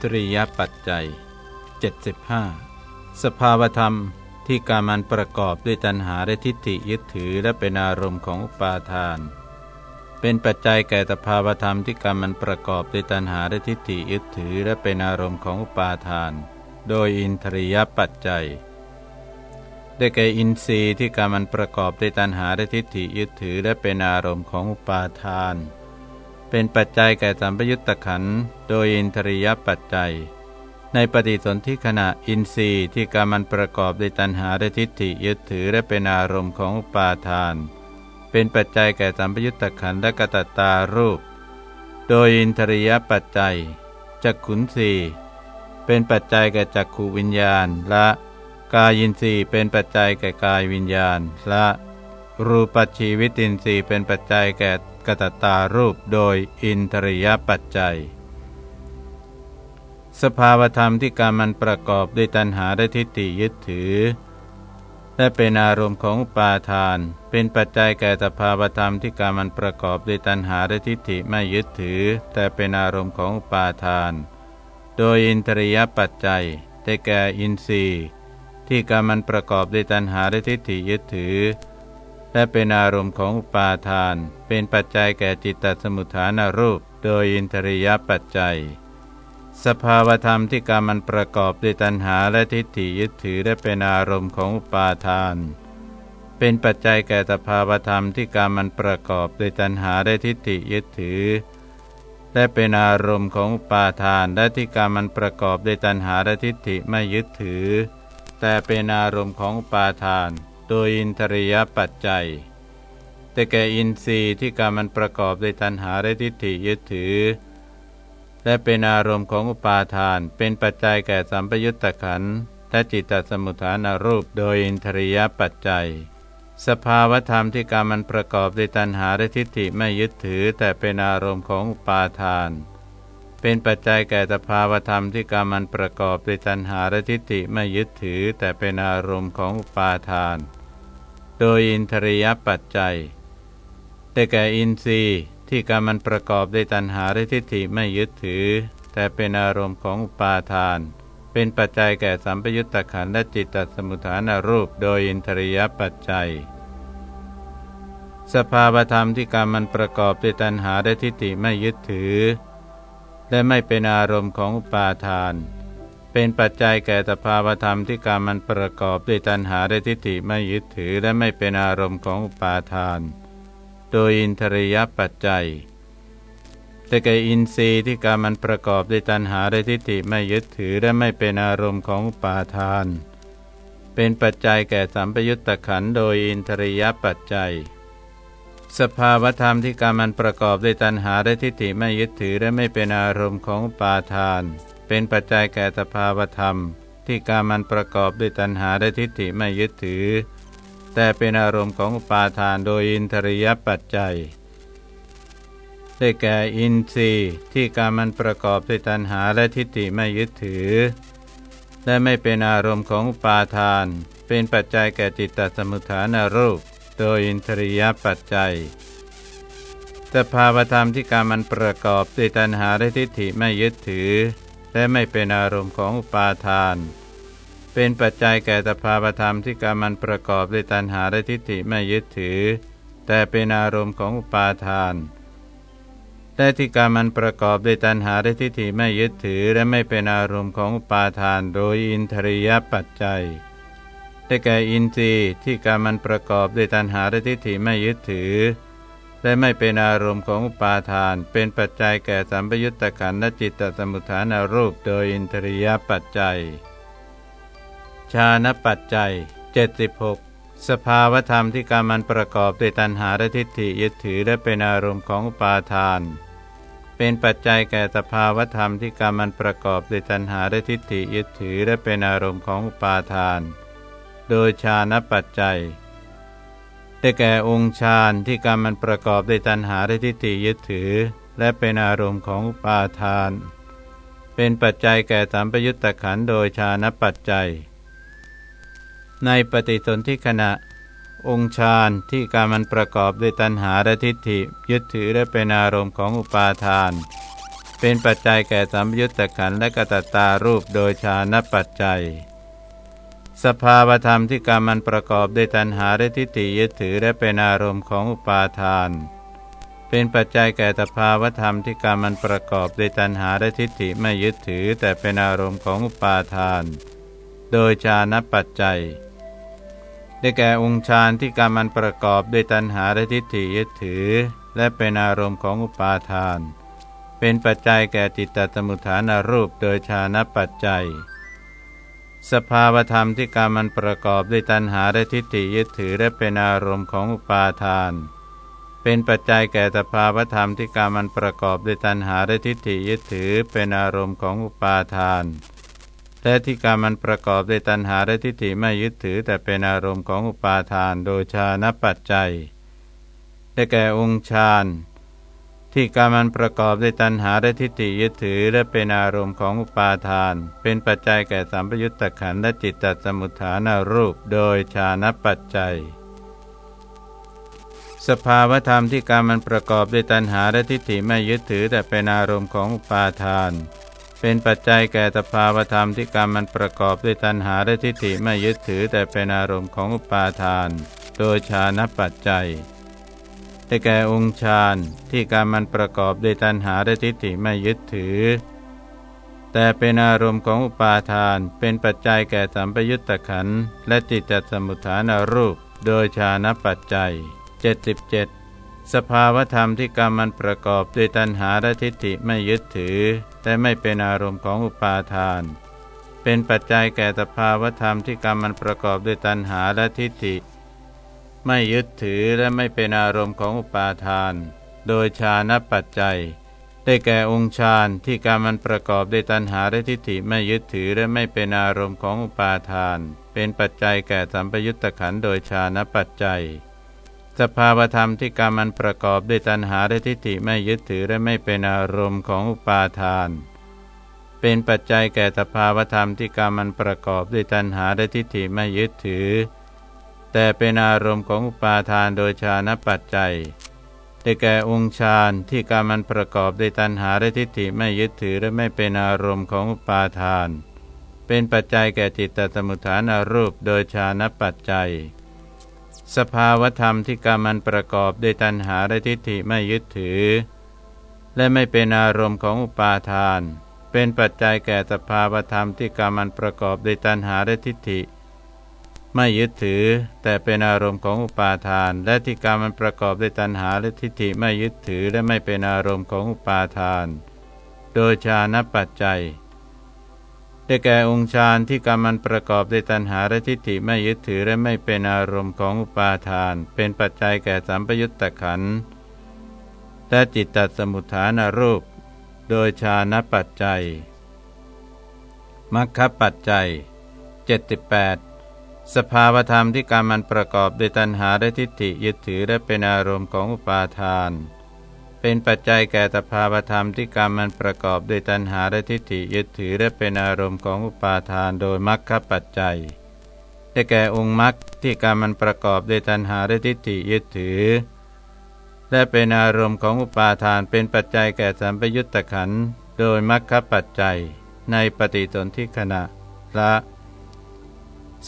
อินทรียปัจจัย 75 สภาวธรรมที่การมันประกอบด้วยตัณหาและทิฏฐิยึดถือและเป็นอารมณ์ของอุปาทาน เป็นปัจจัยแก่สภาวธรรมที่การมันประกอบด้วยตัณหาและทิฏฐิยึดถือและเป็นอารมณ์ของอุปาทาน โดยอินทรียปัจจัย ได้แก่อินทรีย์ที่การมันประกอบด้วยตัณหาและทิฏฐิยึดถือและเป็นอารมณ์ของอุปาทาน เป็นปัจจัยแก่สัมปยุตตะขันโดยอินทรียปัจจัย ในปฏิสนธิขณะอินทรีย์ที่การมันประกอบด้วยตัณหาและทิฏฐิยึดถือและเป็นอารมณ์ของอุปาทาน เป็นปัจจัยแก่สัมปยุตตะขันและกตตารูป โดยอินทรียปัจจัยจักขุนสีเป็นปัจจัยแก่จักขูวิญญาณและกายินทรีย์เป็นปัจจัยแก่กายวิญญาณและรูปชีวิตินทรีย์เป็นปัจจัยแก่ กตตารูปโดยอินทริยปัจจัย สภาวธรรมที่การมันประกอบด้วยตัณหาและทิฏฐิยึดถือ และเป็นอารมณ์ของปาทาน เป็นปัจจัยแก่สภาวธรรมที่การมันประกอบด้วยตัณหาและทิฏฐิไม่ยึดถือ แต่เป็นอารมณ์ของปาทาน โดยอินทริยปัจจัยได้แก่อินทรีย์ ที่การมันประกอบด้วยตัณหาและทิฏฐิยึดถือ และเป็นอารมณ์ของอุปาทาน เป็นปัจจัยแก่จิตตสมุทฐานรูป โดยอินทริยปัจจัย สภาวธรรมที่การมันประกอบด้วยตัณหาและทิฏฐิยึดถือและเป็นอารมณ์ของอุปาทาน เป็นปัจจัยแก่สภาวธรรมที่การมันประกอบด้วยตัณหาและทิฏฐิยึดถือและเป็นอารมณ์ของอุปาทานและที่การมันประกอบด้วยตัณหาและทิฏฐิไม่ยึดถือ แต่เป็นอารมณ์ของอุปาทาน โดยอินทรียปัจจัย แต่แก่อินทรีย์ที่การมันประกอบด้วยตัณหาและทิฏฐิยึดถือ และเป็นอารมณ์ของอุปาทาน เป็นปัจจัยแก่สัมปยุตตะขันและจิตตสมุทฐานรูปโดยอินทรียปัจจัย สภาวธรรมที่การมันประกอบด้วยตัณหาและทิฏฐิไม่ยึดถือ แต่เป็นอารมณ์ของอุปาทานเป็นปัจจัยแก่สภาวธรรมที่การมันประกอบด้วยตัณหาและทิฏฐิไม่ยึดถือ แต่เป็นอารมณ์ของอุปาทาน โดยอินทรียปัจจัย แต่แก่อินทรีย์ที่การมันประกอบด้วยตัณหาและทิฏฐิไม่ยึดถือ แต่เป็นอารมณ์ของอุปาทาน เป็นปัจจัยแก่สัมปยุตตะขันและจิตตสมุทฐานรูป โดยอินทรียปัจจัย สภาวธรรมที่การมันประกอบด้วยตัณหาและทิฏฐิไม่ยึดถือ และไม่เป็นอารมณ์ของอุปาทาน เป็นปัจจัยแก่สภาวธรรมที่การมันประกอบด้วยตัณหาและทิฏฐิไม่ยึดถือและไม่เป็นอารมณ์ของอุปาทาน โดยอินทรียปัจจัยแต่แก่อินทรีย์ที่การมันประกอบด้วยตัณหาและทิฏฐิไม่ยึดถือและไม่เป็นอารมณ์ของอุปาทาน เป็นปัจจัยแก่สัมปยุตตะขันโดยอินทรียปัจจัย สภาวธรรมที่การมันประกอบด้วยตัณหาและทิฏฐิไม่ยึดถือและไม่เป็นอารมณ์ของอุปาทาน เป็นปัจจัยแก่สภาวธรรม ที่การมันประกอบด้วยตัณหาและทิฏฐิไม่ยึดถือ แต่เป็นอารมณ์ของอุปาทานโดยอินทริยปัจจัยได้แก่อินทรีย์ที่การมันประกอบด้วยตัณหาและทิฏฐิไม่ยึดถือ และไม่เป็นอารมณ์ของอุปาทาน เป็นปัจจัยแก่จิตตสมุทฐานรูป โดยอินทริยปัจจัยสภาวธรรมที่การมันประกอบด้วยตัณหาและทิฏฐิไม่ยึดถือ และไม่เป็นอารมณ์ของอุปาทาน เป็นปัจจัยแก่สภาวธรรมที่การมันประกอบด้วยตัณหาและทิฏฐิไม่ยึดถือ แต่เป็นอารมณ์ของอุปาทานแต่ที่การมันประกอบด้วยตัณหาและทิฏฐิไม่ยึดถือ และไม่เป็นอารมณ์ของอุปาทาน โดยอินทรียปัจจัยได้แก่อินทรีย์ที่การมันประกอบด้วยตัณหาและทิฏฐิไม่ยึดถือ และไม่เป็นอารมณ์ของอุปาทาน เป็นปัจจัยแก่สัมปยุตตะขันและจิตตสมุทฐานรูปโดยอินทรียปัจจัย ชาณปัจจัย 76 สภาวธรรมที่การมันประกอบด้วยตัณหาและทิฏฐิยึดถือและเป็นอารมณ์ของอุปาทาน เป็นปัจจัยแก่สภาวธรรมที่การมันประกอบด้วยตัณหาและทิฏฐิยึดถือและเป็นอารมณ์ของอุปาทาน โดยชาณปัจจัย ได้แก่องค์ฌานที่กรรมมันประกอบด้วยตัณหาและทิฏฐิยึดถือ และเป็นอารมณ์ของอุปาทาน เป็นปัจจัยแก่สัมปยุตตะขันโดยฌานปัจจัย ในปฏิสนธิขณะ องค์ฌานที่การมันประกอบด้วยตัณหาและทิฏฐิยึดถือและเป็นอารมณ์ของอุปาทาน เป็นปัจจัยแก่สัมยุญตะขันและกตตารูปโดยชานปัจจัย สภาวธรรมที่กรรมมันประกอบด้วยตัณหาและทิฏฐิยึดถือและเป็นอารมณ์ของอุปาทาน เป็นปัจจัยแก่สภาวธรรมที่กรรมมันประกอบด้วยตัณหาและทิฏฐิไม่ยึดถือ แต่เป็นอารมณ์ของอุปาทาน โดยชานปัจจัย ได้แก่องค์ฌานที่กรรมมันประกอบด้วยตัณหาและทิฏฐิยึดถือ และเป็นอารมณ์ของอุปาทาน เป็นปัจจัยแก่จิตตสมุทฐานรูปโดยชานปัจจัย สภาวธรรมที่กรรมันประกอบด้วยตัณหาและทิฏฐิยึดถือและเป็นอารมณ์ของอุปาทาน เป็นปัจจัยแก่สภาวธรรมที่กรรมันประกอบด้วยตัณหาและทิฏฐิยึดถือเป็นอารมณ์ของอุปาทาน และที่กรรมันประกอบด้วยตัณหาและทิฏฐิไม่ยึดถือแต่เป็นอารมณ์ของอุปาทาน โดยชานปัจจัย ได้แก่องค์ฌาน ที่การมันประกอบด้วยตัณหาและทิฏฐิยึดถือและเป็นอารมณ์ของอุปาทาน เป็นปัจจัยแก่สัมปยุตตะขันและจิตตสมุทฐานารูป โดยชานปัจจัย สภาวธรรมที่การมันประกอบด้วยตัณหาและทิฏฐิไม่ยึดถือแต่เป็นอารมณ์ของอุปาทาน เป็นปัจจัยแก่สภาวธรรมที่การมันประกอบด้วยตัณหาและทิฏฐิไม่ยึดถือแต่เป็นอารมณ์ของอุปาทาน โดยชานปัจจัย ได้แก่องค์ฌานที่การมันประกอบด้วยตัณหาและทิฏฐิไม่ยึดถือ แต่เป็นอารมณ์ของอุปาทาน เป็นปัจจัยแก่สัมปยุตตะขันและจิตตสมุทฐานรูป โดยชานปัจจัย 77 สภาวธรรมที่กรรมมันประกอบด้วยตัณหาและทิฏฐิไม่ยึดถือ แต่ไม่เป็นอารมณ์ของอุปาทาน เป็นปัจจัยแก่สภาวธรรมที่กรรมมันประกอบด้วยตัณหาและทิฏฐิ ไม่ยึดถือและไม่เป็นอารมณ์ของอุปาทาน โดยฌานปัจจัย ได้แก่องค์ฌานที่การมันประกอบด้วยตัณหาและทิฏฐิไม่ยึดถือและไม่เป็นอารมณ์ของอุปาทาน เป็นปัจจัยแก่สัมปยุตตะขันโดยฌานปัจจัย สภาวธรรมที่การมันประกอบด้วยตัณหาและทิฏฐิไม่ยึดถือและไม่เป็นอารมณ์ของอุปาทานเป็นปัจจัยแก่สภาวธรรมที่การมันประกอบด้วยตัณหาและทิฏฐิไม่ยึดถือ แต่เป็นอารมณ์ของอุปาทานโดยชานปัจจัย ได้แก่องค์ฌานที่การมันประกอบด้วยตัณหาและทิฏฐิไม่ยึดถือและไม่เป็นอารมณ์ของอุปาทาน เป็นปัจจัยแก่จิตตสมุทฐานรูปโดยชานปัจจัย สภาวธรรมที่การมันประกอบด้วยตัณหาและทิฏฐิไม่ยึดถือ และไม่เป็นอารมณ์ของอุปาทาน เป็นปัจจัยแก่สภาวธรรมที่การมันประกอบด้วยตัณหาและทิฏฐิ ไม่ยึดถือ แต่เป็นอารมณ์ของอุปาทาน และที่การมมันประกอบด้วยตัณหาและทิฏฐิไม่ยึดถือและไม่เป็นอารมณ์ของอุปาทาน โดยฌานปัจจัย ได้แก่องค์ฌานที่กรรมมันประกอบด้วยตัณหาและทิฏฐิไม่ยึดถือและไม่เป็นอารมณ์ของอุปาทาน เป็นปัจจัยแก่สัมปยุตตะขันและจิตตสมุทฐานรูป โดยฌานปัจจัยมัคคปัจจัย 78 สภาวธรรมที่การมันประกอบด้วยตัณหาและทิฏฐิยึดถือและเป็นอารมณ์ของอุปาทาน เป็นปัจจัยแก่สภาวธรรมที่การมันประกอบด้วยตัณหาและทิฏฐิยึดถือและเป็นอารมณ์ของอุปาทานโดยมรรคปัจจัยได้แก่องค์มรรคที่การมันประกอบด้วยตัณหาและทิฏฐิยึดถือ และเป็นอารมณ์ของอุปาทานเป็นปัจจัยแก่สัมปยุตตะขันโดยมรรคปัจจัย ในปฏิสนธิขณะละ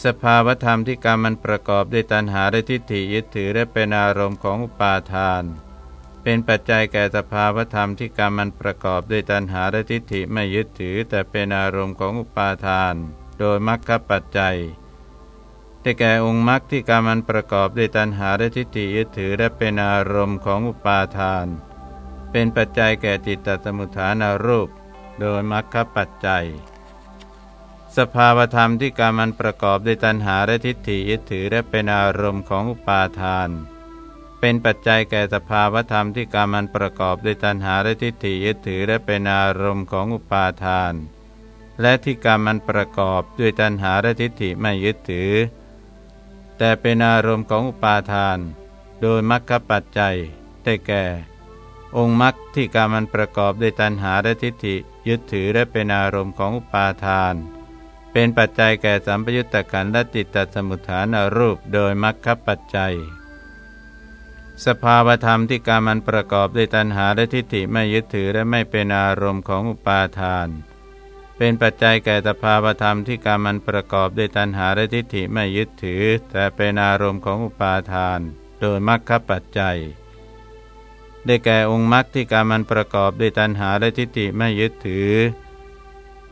สภาวธรรมที่กรรมมันประกอบด้วยตัณหาและทิฏฐิยึดถือและเป็นอารมณ์ของอุปาทาน เป็นปัจจัยแก่สภาวธรรมที่กรรมมันประกอบด้วยตัณหาและทิฏฐิไม่ยึดถือ แต่เป็นอารมณ์ของอุปาทาน โดยมรรคปัจจัยได้แก่องค์มรรคที่กรรมมันประกอบด้วยตัณหาและทิฏฐิยึดถือและเป็นอารมณ์ของอุปาทาน เป็นปัจจัยแก่จิตตสมุทฐานรูป โดยมรรคปัจจัย สภาวธรรมที่การมันประกอบด้วยตัณหาและทิฏฐิยึดถือและเป็นอารมณ์ของอุปาทาน เป็นปัจจัยแก่สภาวธรรมที่การมันประกอบด้วยตัณหาและทิฏฐิยึดถือและเป็นอารมณ์ของอุปาทาน และที่การมันประกอบด้วยตัณหาและทิฏฐิไม่ยึดถือ แต่เป็นอารมณ์ของอุปาทาน โดยมรรคปัจจัยได้แก่ องค์มรรคที่การมันประกอบด้วยตัณหาและทิฏฐิยึดถือและเป็นอารมณ์ของอุปาทาน เป็นปัจจัยแก่สัมปยุตตะขันและจิตตสมุทฐานรูปโดยมรรคปัจจัยสสภาวธรรมที่การมันประกอบด้วยตัณหาและทิฏฐิไม่ยึดถือและไม่เป็นอารมณ์ของอุปาทาน เป็นปัจจัยแก่สภาวธรรมที่การมันประกอบด้วยตัณหาและทิฏฐิไม่ยึดถือ แต่เป็นอารมณ์ของอุปาทาน โดยมรรคปัจจัยได้แก่องค์มรรคที่การมันประกอบด้วยตัณหาและทิฏฐิไม่ยึดถือ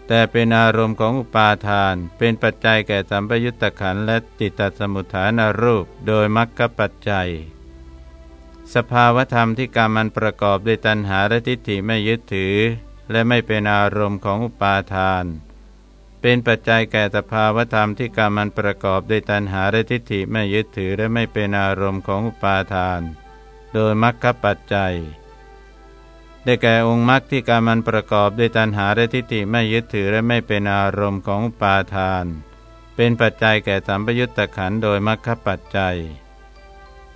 แต่เป็นอารมณ์ของอุปาทาน เป็นปัจจัยแก่สัมปยุตตะขันและจิตตสมุทฐานรูป โดยมรรคปัจจัย สภาวธรรมที่กรรมันประกอบด้วยตัณหาและทิฏฐิไม่ยึดถือ และไม่เป็นอารมณ์ของอุปาทาน เป็นปัจจัยแก่สภาวธรรมที่กรรมันประกอบด้วยตัณหาและทิฏฐิไม่ยึดถือและไม่เป็นอารมณ์ของอุปาทาน โดยมรรคปัจจัย ได้แก่องค์มรรคที่การมันประกอบด้วยตัณหาและทิฏฐิไม่ยึดถือและไม่เป็นอารมณ์ของปาทาน เป็นปัจจัยแก่สัมปยุตตะขันโดยมรรคปัจจัย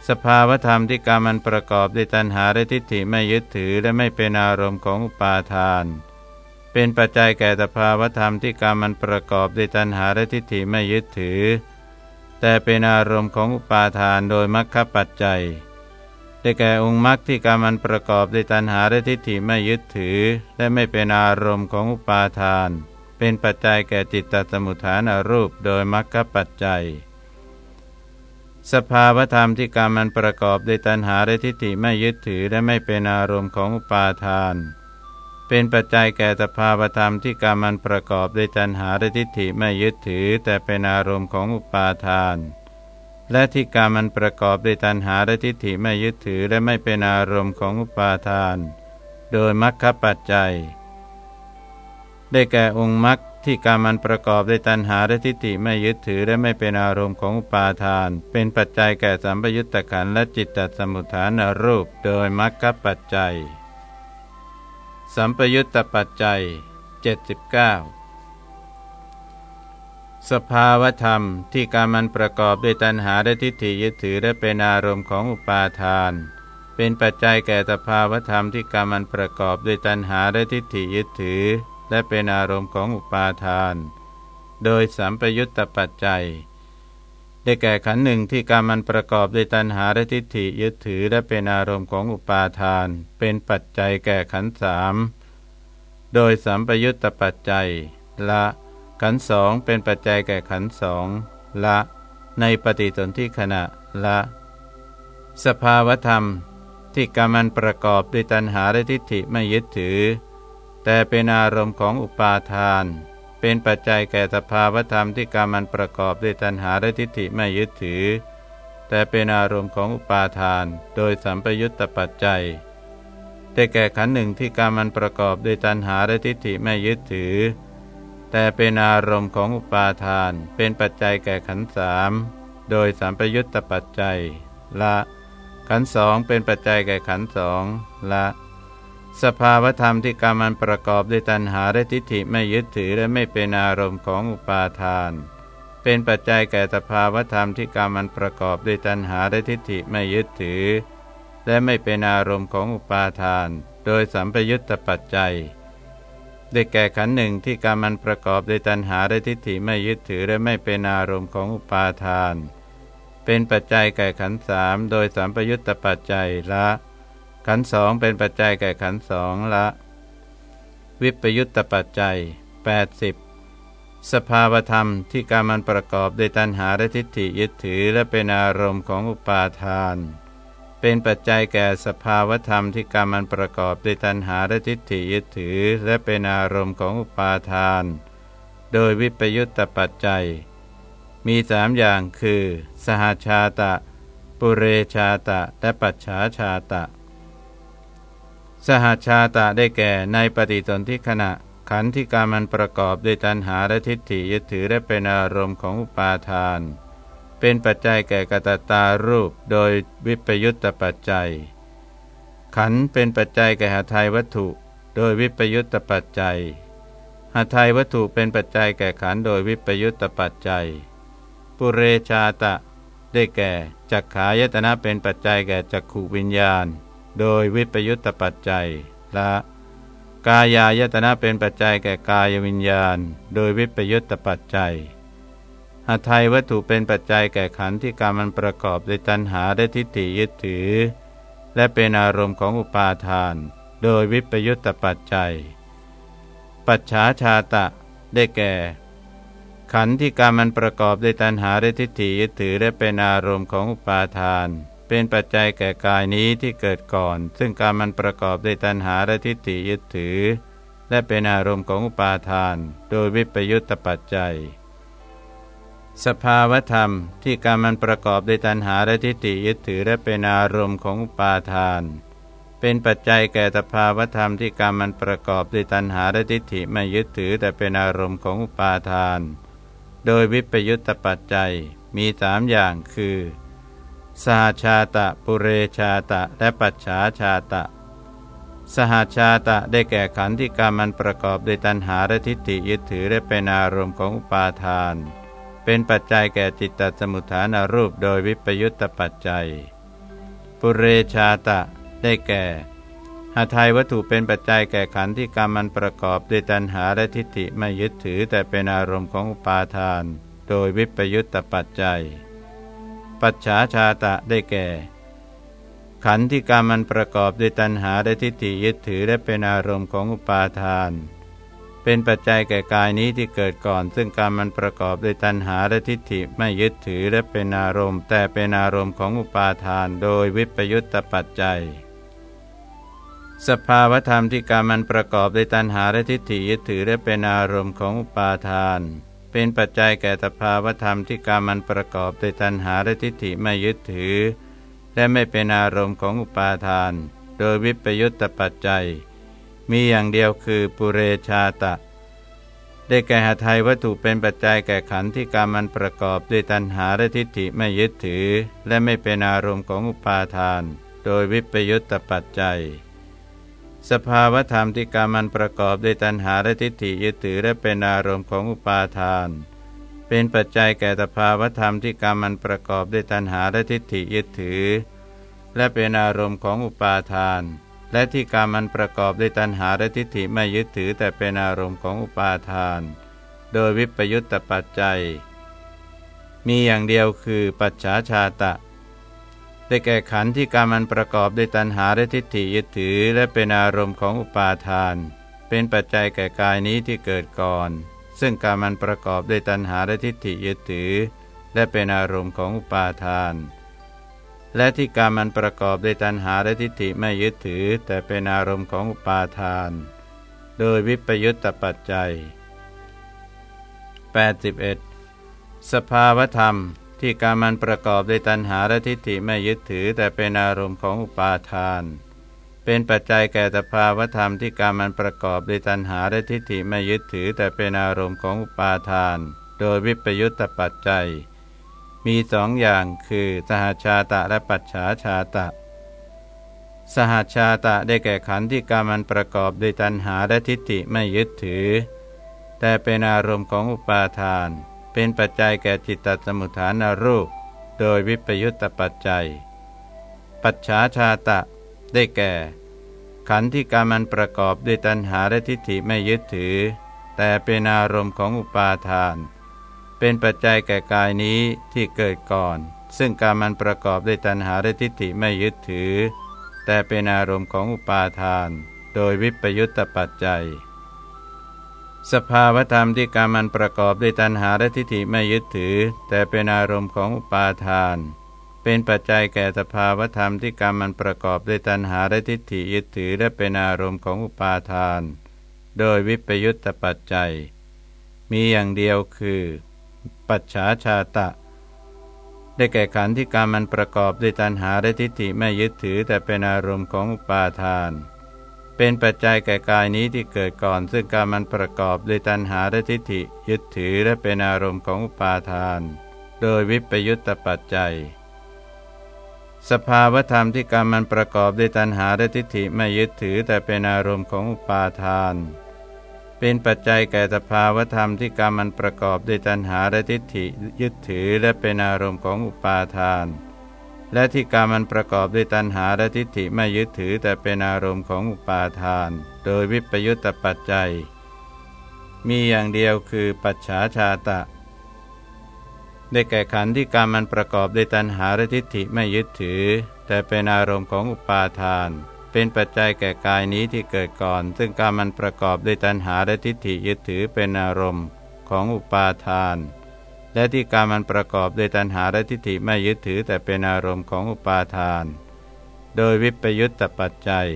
สภาวธรรมที่กรรมันประกอบด้วยตัณหาและทิฏฐิไม่ยึดถือและไม่เป็นอารมณ์ของปาทาน เป็นปัจจัยแก่สภาวธรรมที่กรรมันประกอบด้วยตัณหาและทิฏฐิไม่ยึดถือ แต่เป็นอารมณ์ของอุปาทานโดยมรรคปัจจัย ได้แก่องค์มรรคที่กรรมันประกอบด้วยตัณหาและทิฏฐิไม่ยึดถือ และไม่เป็นอารมณ์ของอุปาทาน เป็นปัจจัยแก่จิตตสมุทฐานรูปโดยมรรคปัจจัย สภาวธรรมที่กรรมมันประกอบด้วยตัณหาและทิฏฐิไม่ยึดถือและไม่เป็นอารมณ์ของอุปาทาน เป็นปัจจัยแก่สภาวธรรมที่กรรมมันประกอบด้วยตัณหาและทิฏฐิไม่ยึดถือ แต่เป็นอารมณ์ของอุปาทาน และที่กรรมมันประกอบด้วยตัณหาและทิฏฐิไม่ยึดถือและไม่เป็นอารมณ์ของอุปาทาน โดยมรรคปัจจัย ได้แก่องค์มรรคที่การมันประกอบด้วยตัณหาและทิฏฐิไม่ยึดถือและไม่เป็นอารมณ์ของอุปาทาน เป็นปัจจัยแก่สัมปยุตตะขันและจิตตสมุทฐานรูป โดยมรรคปัจจัย สัมปยุตตปัจจัย 79 สภาวธรรมที่การมันประกอบด้วยตัณหาและทิฏฐิยึดถือและเป็นอารมณ์ของอุปาทาน เป็นปัจจัยแก่สภาวธรรมที่การมันประกอบด้วยตัณหาและทิฏฐิยึดถือ และเป็นอารมณ์ของอุปาทาน โดยสัมปยุตตปัจจัย ได้แก่ขันหนึ่งที่การมันประกอบด้วยตัณหาและทิฏฐิยึดถือ และเป็นอารมณ์ของอุปาทาน เป็นปัจจัยแก่ขันสามโดยสัมปยุตตปัจจัยละ ขันสองเป็นปัจจัยแก่ขันสองละ ในปฏิสนธิขณะละ สภาวธรรมที่กรรมันประกอบด้วยตัณหาและทิฏฐิไม่ยึดถือ แต่เป็นอารมณ์ของอุปาทาน เป็นปัจจัยแก่สภาวธรรมที่การมันประกอบด้วยตัณหาและทิฏฐิไม่ยึดถือ แต่เป็นอารมณ์ของอุปาทาน โดยสัมปยุตตปัจจัยแต่แก่ขันหนึ่งที่การมันประกอบด้วยตัณหาและทิฏฐิไม่ยึดถือ แต่เป็นอารมณ์ของอุปาทาน เป็นปัจจัยแก่ขันสามโดยสัมปยุตตปัจจัย ละ ขันสองเป็นปัจจัยแก่ขันสองละ สภาวธรรมที่กรรมันประกอบด้วยตัณหาและทิฏฐิไม่ยึดถือและไม่เป็นอารมณ์ของอุปาทาน เป็นปัจจัยแก่สภาวธรรมที่กรรมันประกอบด้วยตัณหาและทิฏฐิไม่ยึดถือ และไม่เป็นอารมณ์ของอุปาทาน โดยสัมปยุตตปัจจัย ได้แก่ขันหนึ่งที่กรรมันประกอบด้วยตัณหาและทิฏฐิไม่ยึดถือและไม่เป็นอารมณ์ของอุปาทาน เป็นปัจจัยแก่ขันสามโดยสัมปยุตตปัจจัยละ ขันสองเป็นปัจจัยแก่ขันสองละ วิปยุตตปัจจัย 80 สภาวธรรมที่การมันประกอบด้วยตัณหาและทิฏฐิยึดถือและเป็นอารมณ์ของอุปาทาน เป็นปัจจัยแก่สภาวธรรมที่การมันประกอบด้วยตัณหาและทิฏฐิยึดถือ และเป็นอารมณ์ของอุปาทาน โดยวิปยุตตปัจจัย มีสามอย่างคือ สหาชาตะ ปุเรชาตะ และปัจฉาชาตะ สหชาตะได้แก่ในปฏิสนธิขณะ ขันธ์ที่การมันประกอบด้วยตัณหาและทิฏฐิยึดถือและเป็นอารมณ์ของอุปาทาน เป็นปัจจัยแก่กตตารูป โดยวิปยุตตปัจจัย ขันเป็นปัจจัยแก่หาไทยวัตถุ โดยวิปยุตตปัจจัยหาไทยวัตถุเป็นปัจจัยแก่ขันโดยวิปยุตตปัจจัย ปุเรชาตะ ได้แก่จักขายตนะเป็นปัจจัยแก่จักขูวิญญาณ โดยวิปยุตตปัจจัยละกายายตนะเป็นปัจจัยแก่กายวิญญาณ โดยวิปยุตตปัจจัย หาไทยวัตถุเป็นปัจจัยแก่ขันธ์ที่การมันประกอบด้วยตัณหาได้ทิฏฐิยึดถือ และเป็นอารมณ์ของอุปาทาน โดยวิปยุตตปัจจัย ปัจฉาชาตะ ได้แก่ ขันธ์ที่การมันประกอบด้วยตัณหาและทิฏฐิยึดถือ และเป็นอารมณ์ของอุปาทาน เป็นปัจจัยแก่กายนี้ที่เกิดก่อน ซึ่งการมันประกอบด้วยตัณหาและทิฏฐิยึดถือ และเป็นอารมณ์ของอุปาทาน โดยวิปยุตตปัจจัย สภาวธรรมที่การมันประกอบด้วยตัณหาและทิฏฐิยึดถือและเป็นอารมณ์ของอุปาทาน เป็นปัจจัยแก่สภาวธรรมที่การมันประกอบด้วยตัณหาและทิฏฐิไม่ยึดถือแต่เป็นอารมณ์ของอุปาทาน โดยวิปยุตตปัจจัยมีสามอย่างคือสหชาตะปุเรชาตะและปัจฉาชาตะ สหชาตะได้แก่ขันธ์ที่การมันประกอบด้วยตัณหาและทิฏฐิยึดถือและเป็นอารมณ์ของอุปาทาน เป็นปัจจัยแก่จิตตสมุทฐานารูปโดยวิปยุตตปัจจัย ปุเรชาตะ ได้แก่หาไทยวัตถุเป็นปัจจัยแก่ขันธ์ที่กรรมมันประกอบด้วยตัณหาและทิฏฐิไม่ยึดถือแต่เป็นอารมณ์ของอุปาทาน โดยวิปยุตตปัจจัย ปัจฉาชาตะได้แก่ ขันธ์ที่กรรมมันประกอบด้วยตัณหาและทิฏฐิยึดถือและเป็นอารมณ์ของอุปาทาน เป็นปัจจัยแก่กายนี้ที่เกิดก่อน ซึ่งการมันประกอบด้วยตัณหาและทิฏฐิไม่ยึดถือและเป็นอารมณ์ แต่เป็นอารมณ์ของอุปาทาน โดยวิปยุตตปัจจัย สภาวธรรมที่การมันประกอบด้วยตัณหาและทิฏฐิยึดถือและเป็นอารมณ์ของอุปาทาน เป็นปัจจัยแก่สภาวธรรมที่การมันประกอบด้วยตัณหาและทิฏฐิไม่ยึดถือ และไม่เป็นอารมณ์ของอุปาทาน โดยวิปยุตตปัจจัย มีอย่างเดียวคือปุเรชาตะ ได้แก่หาไทยวัตถุเป็นปัจจัยแก่ขันธ์ที่การมันประกอบด้วยตัณหาและทิฏฐิไม่ยึดถือ และไม่เป็นอารมณ์ของอุปาทาน โดยวิปยุตตปัจจัย สภาวธรรมที่การมันประกอบด้วยตัณหาและทิฏฐิยึดถือและเป็นอารมณ์ของอุปาทาน เป็นปัจจัยแก่สภาวธรรมที่การมันประกอบด้วยตัณหาและทิฏฐิยึดถือ และเป็นอารมณ์ของอุปาทาน และที่การมันประกอบด้วยตัณหาและทิฏฐิไม่ยึดถือแต่เป็นอารมณ์ของอุปาทาน โดยวิปยุตตปัจจัย มีอย่างเดียวคือปัจฉาชาตะ ได้แก่ขันธ์ที่การมันประกอบด้วยตัณหาและทิฏฐิยึดถือ และเป็นอารมณ์ของอุปาทาน เป็นปัจจัยแก่กายนี้ที่เกิดก่อน ซึ่งการมันประกอบด้วยตัณหาและทิฏฐิยึดถือ และเป็นอารมณ์ของอุปาทาน และที่การมันประกอบด้วยตัณหาและทิฏฐิไม่ยึดถือ แต่เป็นอารมณ์ของอุปาทาน โดยวิปยุตตปัจจัย 81. สภาวธรรม ที่การมันประกอบด้วยตัณหาและทิฏฐิไม่ยึดถือ แต่เป็นอารมณ์ของอุปาทาน เป็นปัจจัยแก่สภาวธรรมที่การมันประกอบด้วยตัณหาและทิฏฐิไม่ยึดถือ แต่เป็นอารมณ์ของอุปาทาน โดยวิปยุตตปัจจัย มีสองอย่างคือสหชาตะและปัจฉาชาตะ สหชาตะได้แก่ขันธ์ที่กรรมันประกอบด้วยตัณหาและทิฏฐิไม่ยึดถือ แต่เป็นอารมณ์ของอุปาทาน เป็นปัจจัยแก่จิตตสมุทฐานรูป โดยวิปยุตตปัจจัย ปัจฉาชาตะ ได้แก่ ขันธ์ที่กรรมันประกอบด้วยตัณหาและทิฏฐิไม่ยึดถือ แต่เป็นอารมณ์ของอุปาทาน เป็นปัจจัยแก่กายนี้ที่เกิดก่อน ซึ่งการมันประกอบด้วยตัณหาและทิฏฐิไม่ยึดถือ แต่เป็นอารมณ์ของอุปาทาน โดยวิปยุตตปัจจัย สภาวธรรมที่การมันประกอบด้วยตัณหาและทิฏฐิไม่ยึดถือ แต่เป็นอารมณ์ของอุปาทาน เป็นปัจจัยแก่สภาวธรรมที่การมันประกอบด้วยตัณหาและทิฏฐิยึดถือ และเป็นอารมณ์ของอุปาทาน โดยวิปยุตตปัจจัย มีอย่างเดียวคือ ปัจฉาชาตะ ได้แก่ขันธ์ที่การมันประกอบด้วยตัณหาและทิฏฐิไม่ยึดถือแต่เป็นอารมณ์ของอุปาทาน เป็นปัจจัยแก่กายนี้ที่เกิดก่อน ซึ่งการมันประกอบด้วยตัณหาและทิฏฐิ ยึดถือและเป็นอารมณ์ของอุปาทาน โดยวิปยุตตปัจจัยสภาวธรรมที่การมันประกอบด้วยตัณหาและทิฏฐิไม่ยึดถือแต่เป็นอารมณ์ของอุปาทาน เป็นปัจจัยแก่สภาวธรรมที่กรรมมันประกอบด้วยตัณหาและทิฏฐิยึดถือและเป็นอารมณ์ของอุปาทาน และที่กรรมมันประกอบด้วยตัณหาและทิฏฐิไม่ยึดถือแต่เป็นอารมณ์ของอุปาทาน โดยวิปยุตตปัจจัย มีอย่างเดียวคือปัจฉาชาตะ ได้แก่ขันธ์ที่การมมันประกอบด้วยตัณหาและทิฏฐิไม่ยึดถือ แต่เป็นอารมณ์ของอุปาทาน เป็นปัจจัยแก่กายนี้ที่เกิดก่อน ซึ่งการมันประกอบด้วยตัณหาและทิฏฐิยึดถือเป็นอารมณ์ของอุปาทาน และที่การมันประกอบด้วยตัณหาและทิฏฐิไม่ยึดถือแต่เป็นอารมณ์ของอุปาทาน โดยวิปยุตตปัจจัย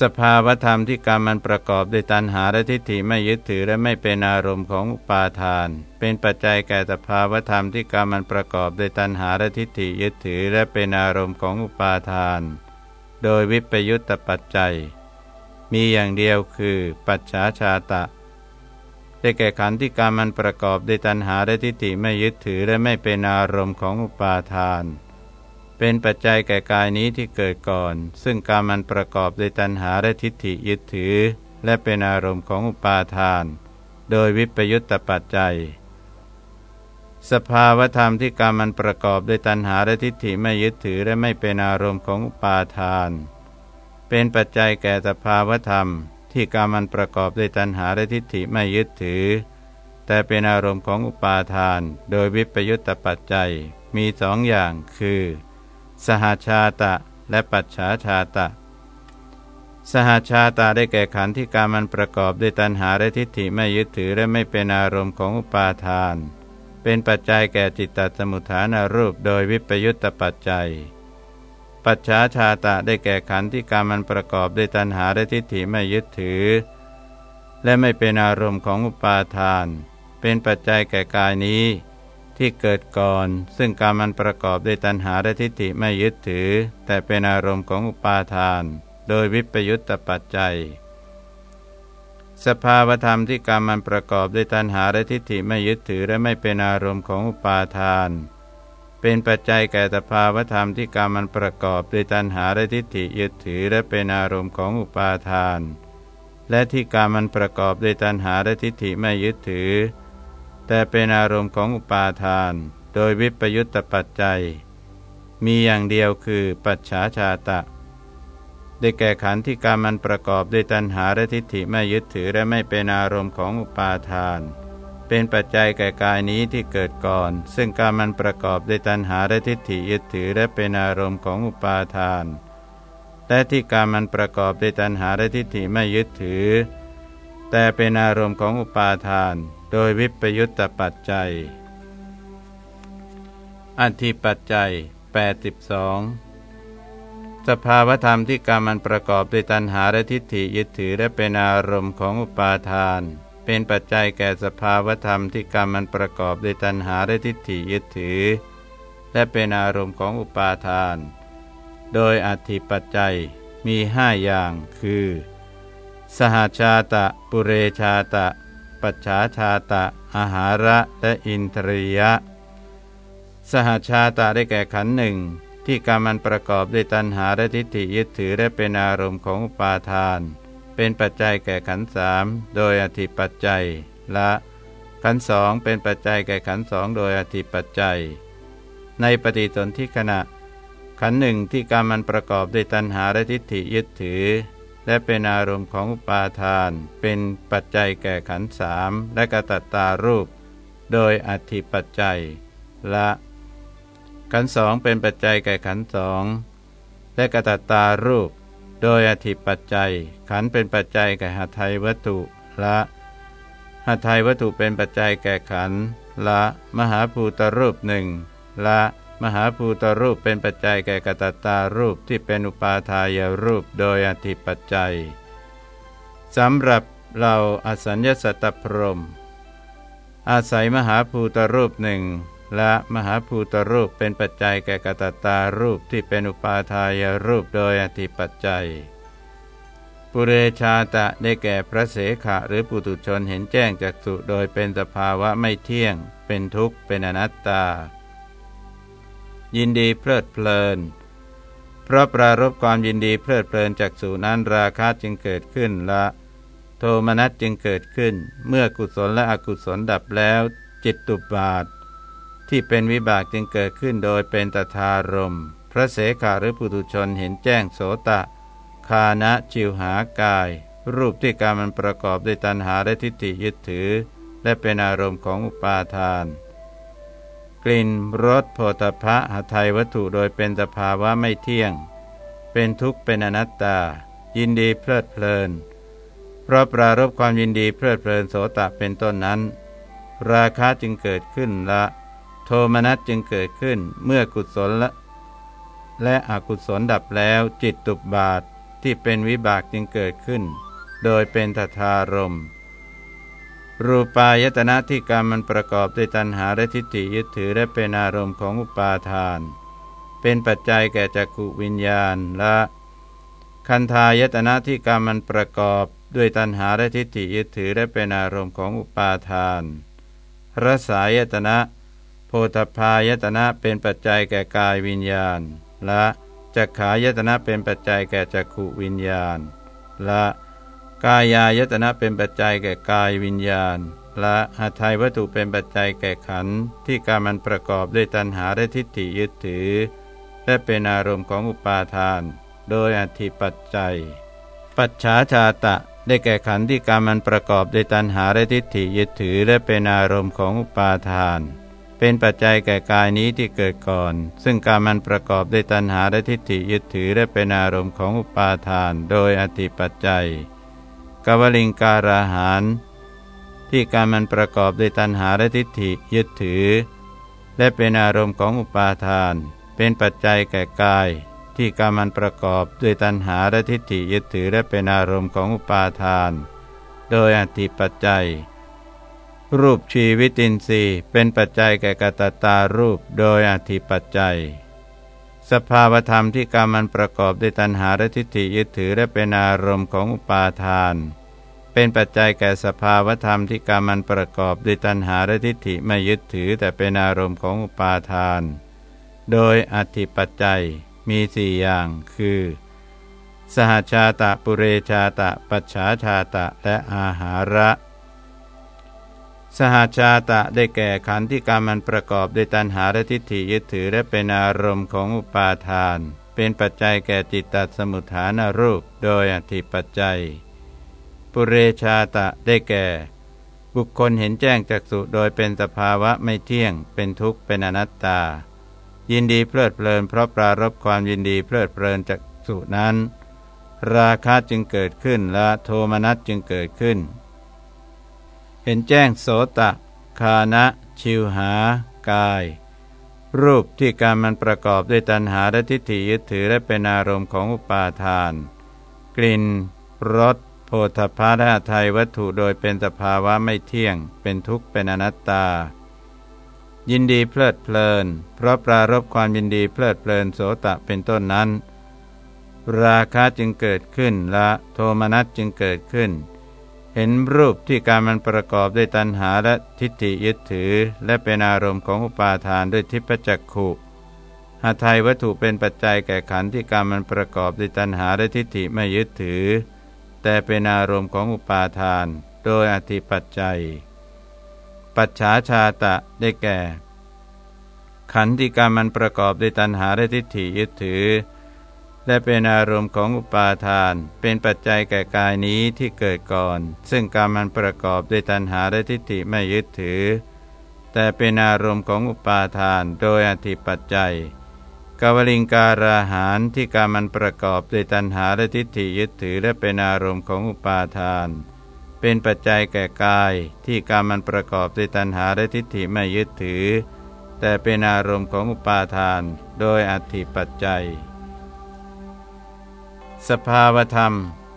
สภาวธรรมที่กรรมมันประกอบด้วยตัณหาและทิฏฐิไม่ยึดถือและไม่เป็นอารมณ์ของอุปาทาน เป็นปัจจัยแก่สภาวธรรมที่กรรมมันประกอบด้วยตัณหาและทิฏฐิยึดถือและเป็นอารมณ์ของอุปาทาน โดยวิปยุตตปัจจัย มีอย่างเดียวคือปัจฉาชาตะ ได้แก่ขันธ์ที่กรรมมันประกอบด้วยตัณหาและทิฏฐิไม่ยึดถือและไม่เป็นอารมณ์ของอุปาทาน เป็นปัจจัยแก่กายนี้ที่เกิดก่อน ซึ่งการมันประกอบด้วยตัณหาและทิฏฐิยึดถือ และเป็นอารมณ์ของอุปาทาน โดยวิปยุตตปัจจัย สภาวธรรมที่การมมันประกอบด้วยตัณหาและทิฏฐิไม่ยึดถือและไม่เป็นอารมณ์ของอุปาทาน เป็นปัจจัยแก่สภาวธรรม ที่การมันประกอบด้วยตัณหาและทิฏฐิไม่ยึดถือ แต่เป็นอารมณ์ของอุปาทาน โดยวิปยุตตปัจจัยมีสองอย่างคือ สหาชาตะและปัจฉาชาตะ สหาชาตะได้แก่ขันธ์ที่การมันประกอบด้วยตัณหาและทิฏฐิไม่ยึดถือและไม่เป็นอารมณ์ของอุปาทาน เป็นปัจจัยแก่จิตตสมุทฐานรูปโดยวิปยุตตปัจจัย ปัจฉาชาตะได้แก่ขันธ์ที่การมันประกอบด้วยตัณหาและทิฏฐิไม่ยึดถือ และไม่เป็นอารมณ์ของอุปาทาน เป็นปัจจัยแก่กายนี้ ที่เกิดก่อน ซึ่งการมันประกอบด้วยตัณหาและทิฏฐิไม่ยึดถือ แต่เป็นอารมณ์ของอุปาทาน โดยวิปยุตตปัจจัย สภาวธรรมที่การมมันประกอบด้วยตัณหาและทิฏฐิไม่ยึดถือและไม่เป็นอารมณ์ของอุปาทาน เป็นปัจจัยแก่สภาวธรรมที่การมมันประกอบด้วยตัณหาและทิฏฐิยึดถือและเป็นอารมณ์ของอุปาทาน และที่การมันประกอบด้วยตัณหาและทิฏฐิไม่ยึดถือ แต่เป็นอารมณ์ของอุปาทาน โดยวิปยุตตปัจจัย มีอย่างเดียวคือปัจฉาชาตะ ได้แก่ขันธ์ที่การมันประกอบด้วยตัณหาและทิฏฐิไม่ยึดถือและไม่เป็นอารมณ์ของอุปาทาน เป็นปัจจัยแก่กายนี้ที่เกิดก่อน ซึ่งการมันประกอบด้วยตัณหาและทิฏฐิยึดถือและเป็นอารมณ์ของอุปาทานและที่การมันประกอบด้วยตัณหาและทิฏฐิไม่ยึดถือ แต่เป็นอารมณ์ของอุปาทาน โดยวิปยุตตปัจจัย อันทิปัจจัย 82 สภาวธรรมที่กรรมันประกอบด้วยตัณหาและทิฏฐิยึดถือและเป็นอารมณ์ของอุปาทาน เป็นปัจจัยแก่สภาวธรรมที่กรรมันประกอบด้วยตัณหาและทิฏฐิยึดถือ และเป็นอารมณ์ของอุปาทาน โดยอัติปัจจัยมีห้าอย่างคือ สหาชาตะ ปุเรชาตะ ปัจฉาชาตะอาหาระและอินทรียะ สหชาตะได้แก่ขันหนึ่ง ที่กรรมันประกอบด้วยตัณหาและทิฏฐิยึดถือและเป็นอารมณ์ของอุปาทาน เป็นปัจจัยแก่ขันสามโดยอธิปัจจัยละขันสองเป็นปัจจัยแก่ขันสองโดยอธิปัจจัย ในปฏิสนธิขณะ ขันหนึ่งที่กรรมันประกอบด้วยตัณหาและทิฏฐิยึดถือ และเป็นอารมณ์ของอุปาทาน เป็นปัจจัยแก่ขันสามและกตัตตารูป โดยอธิปัจจัยละ ขันสองเป็นปัจจัยแก่ขันสองและกตัตตารูป โดยอธิปัจจัย ขันเป็นปัจจัยแก่หาไทยวัตถุละหาไทยวัตถุเป็นปัจจัยแก่ขันละ มหาภูตรูปหนึ่งละมหาภูตรูปเป็นปัจจัยแก่กตตารูปที่เป็นอุปาทายรูปโดยอธิปัจจัยสำหรับเราอสัญญสัตตพรมอาศัยมหาภูตรูปหนึ่ง และมหาภูตรูปเป็นปัจจัยแก่กตตารูปที่เป็นอุปาทายรูปโดยอธิปัจจัย ปุเรชาตะได้แก่พระเสขะหรือปุตุชนเห็นแจ้งจากสุโดยเป็นสภาวะไม่เที่ยง เป็นทุกข์เป็นอนัตตา ยินดีเพลิดเพลิน เพราะปรารบความยินดีเพลิดเพลินจากสู่นั้นราคะจึงเกิดขึ้นละ โทมนัสจึงเกิดขึ้น เมื่อกุศลและอกุศลดับแล้ว จิตตุบาท ที่เป็นวิบากจึงเกิดขึ้นโดยเป็นตถารม พระเสขาหรือปุถุชนเห็นแจ้งโสตะ คานะจิวหากาย รูปที่การมันประกอบด้วยตัณหาและทิฏฐิยึดถือ และเป็นอารมณ์ของอุปาทาน กลิ่นรสโผฏฐะหทัยวัตถุโดยเป็นสภาวะไม่เที่ยง เป็นทุกข์เป็นอนัตตา ยินดีเพลิดเพลิน เพราะปรารบความยินดีเพลิดเพลินโสตะเป็นต้นนั้น ราคะจึงเกิดขึ้นละ ทมนัสจึงเกิดขึ้นเมื่อกุศลละและอกุศลดับแล้วจิตตุบาทที่เป็นวิบากจึงเกิดขึ้น โดยเป็นทธารม รูปายตนะที่กรรมมันประกอบด้วยตัณหาและทิฏฐิยึดถือและเป็นอารมณ์ของอุปาทาน เป็นปัจจัยแก่จักขุวิญญาณและ คันธายตนะที่กรรมมันประกอบด้วยตัณหาและทิฏฐิยึดถือและเป็นอารมณ์ของอุปาทาน รสายตนะ โพธพายตนะเป็นปัจจัยแก่กายวิญญาณและจักขายตนะเป็นปัจจัยแก่จักขุวิญญาณและ กายายตนะเป็นปัจจัยแก่กายวิญญาณและหาไทยวัตถุเป็นปัจจัยแก่ขันธ์ที่การมันประกอบด้วยตัณหาและทิฏฐิยึดถือ และเป็นอารมณ์ของอุปาทาน โดยอธิปัจจัย ปัจฉาชาตะได้แก่ขันธ์ที่การมันประกอบด้วยตัณหาและทิฏฐิยึดถือ และเป็นอารมณ์ของอุปาทาน เป็นปัจจัยแก่กายนี้ที่เกิดก่อน ซึ่งการมันประกอบด้วยตัณหาและทิฏฐิยึดถือและเป็นอารมณ์ของอุปาทาน โดยอธิปัจจัยกวลิงการาหาร ที่การมันประกอบด้วยตัณหาและทิฏฐิยึดถือ และเป็นอารมณ์ของอุปาทาน เป็นปัจจัยแก่กาย ที่การมันประกอบด้วยตัณหาและทิฏฐิยึดถือและเป็นอารมณ์ของอุปาทาน โดยอธิปัจจัย รูปชีวิตินทรีย์เป็นปัจจัยแก่กตตารูปโดยอธิปัจจัย สภาวธรรมที่กรรมันประกอบด้วยตัณหาและทิฏฐิยึดถือและเป็นอารมณ์ของอุปาทาน เป็นปัจจัยแก่สภาวธรรมที่กรรมันประกอบด้วยตัณหาและทิฏฐิไม่ยึดถือแต่เป็นอารมณ์ของอุปาทาน โดยอธิปัจจัยมีสี่อย่างคือ สหชาตะปุเรชาตะ ปัจฉาชาตะและอาหาระ สหชาตะได้แก่ขันธ์ที่การมมันประกอบด้วยตัณหาและทิฏฐิยึดถือและเป็นอารมณ์ของอุปาทาน เป็นปัจจัยแก่จิตตสมุทฐานรูป โดยอธิปัจจัย ปุเรชาตะได้แก่ บุคคลเห็นแจ้งจากสุโดยเป็นสภาวะไม่เที่ยง เป็นทุกข์เป็นอนัตตา ยินดีเพลิดเพลินเพราะปรารบความยินดีเพลิดเพลินจากสุนั้น ราคะจึงเกิดขึ้นและโทมนัสจึงเกิดขึ้น ห็นแจ้งโสตะ คานะ ชิวหา กาย รูปที่การมันประกอบด้วยตัณหาและทิฏฐิยึดถือและเป็นอารมณ์ของอุปาทาน กลิ่นรสโพธพาและไทยวัตถุโดยเป็นสภาวะไม่เที่ยง เป็นทุกข์เป็นอนัตตา ยินดีเพลิดเพลิน เพราะปรารบความยินดีเพลิดเพลินโสตะเป็นต้นนั้น ราคะจึงเกิดขึ้นและโทมนัสจึงเกิดขึ้น เห็นรูปที่การมันประกอบด้วยตัณหาและทิฏฐิยึดถือ และเป็นอารมณ์ของอุปาทานด้วยทิพจักขุหาไทยวัตถุเป็นปัจจัยแก่ขันธ์ที่การมันประกอบด้วยตัณหาและทิฏฐิไม่ยึดถือ แต่เป็นอารมณ์ของอุปาทาน โดยอธิปัจจัย ปัจฉาชาตะได้แก่ ขันธ์ที่การมันประกอบด้วยตัณหาและทิฏฐิยึดถือ และเป็นอารมณ์ของอุปาทาน เป็นปัจจัยแก่กายนี้ที่เกิดก่อน ซึ่งการมันประกอบด้วยตัณหาและทิฏฐิไม่ยึดถือ แต่เป็นอารมณ์ของอุปาทานโดยอธิปัจจัยกาวลิงการาหารที่การมันประกอบด้วยตัณหาและทิฏฐิยึดถือ และเป็นอารมณ์ของอุปาทาน เป็นปัจจัยแก่กาย ที่การมันประกอบด้วยตัณหาและทิฏฐิไม่ยึดถือ แต่เป็นอารมณ์ของอุปาทาน โดยอธิปัจจัย สภาวธรรม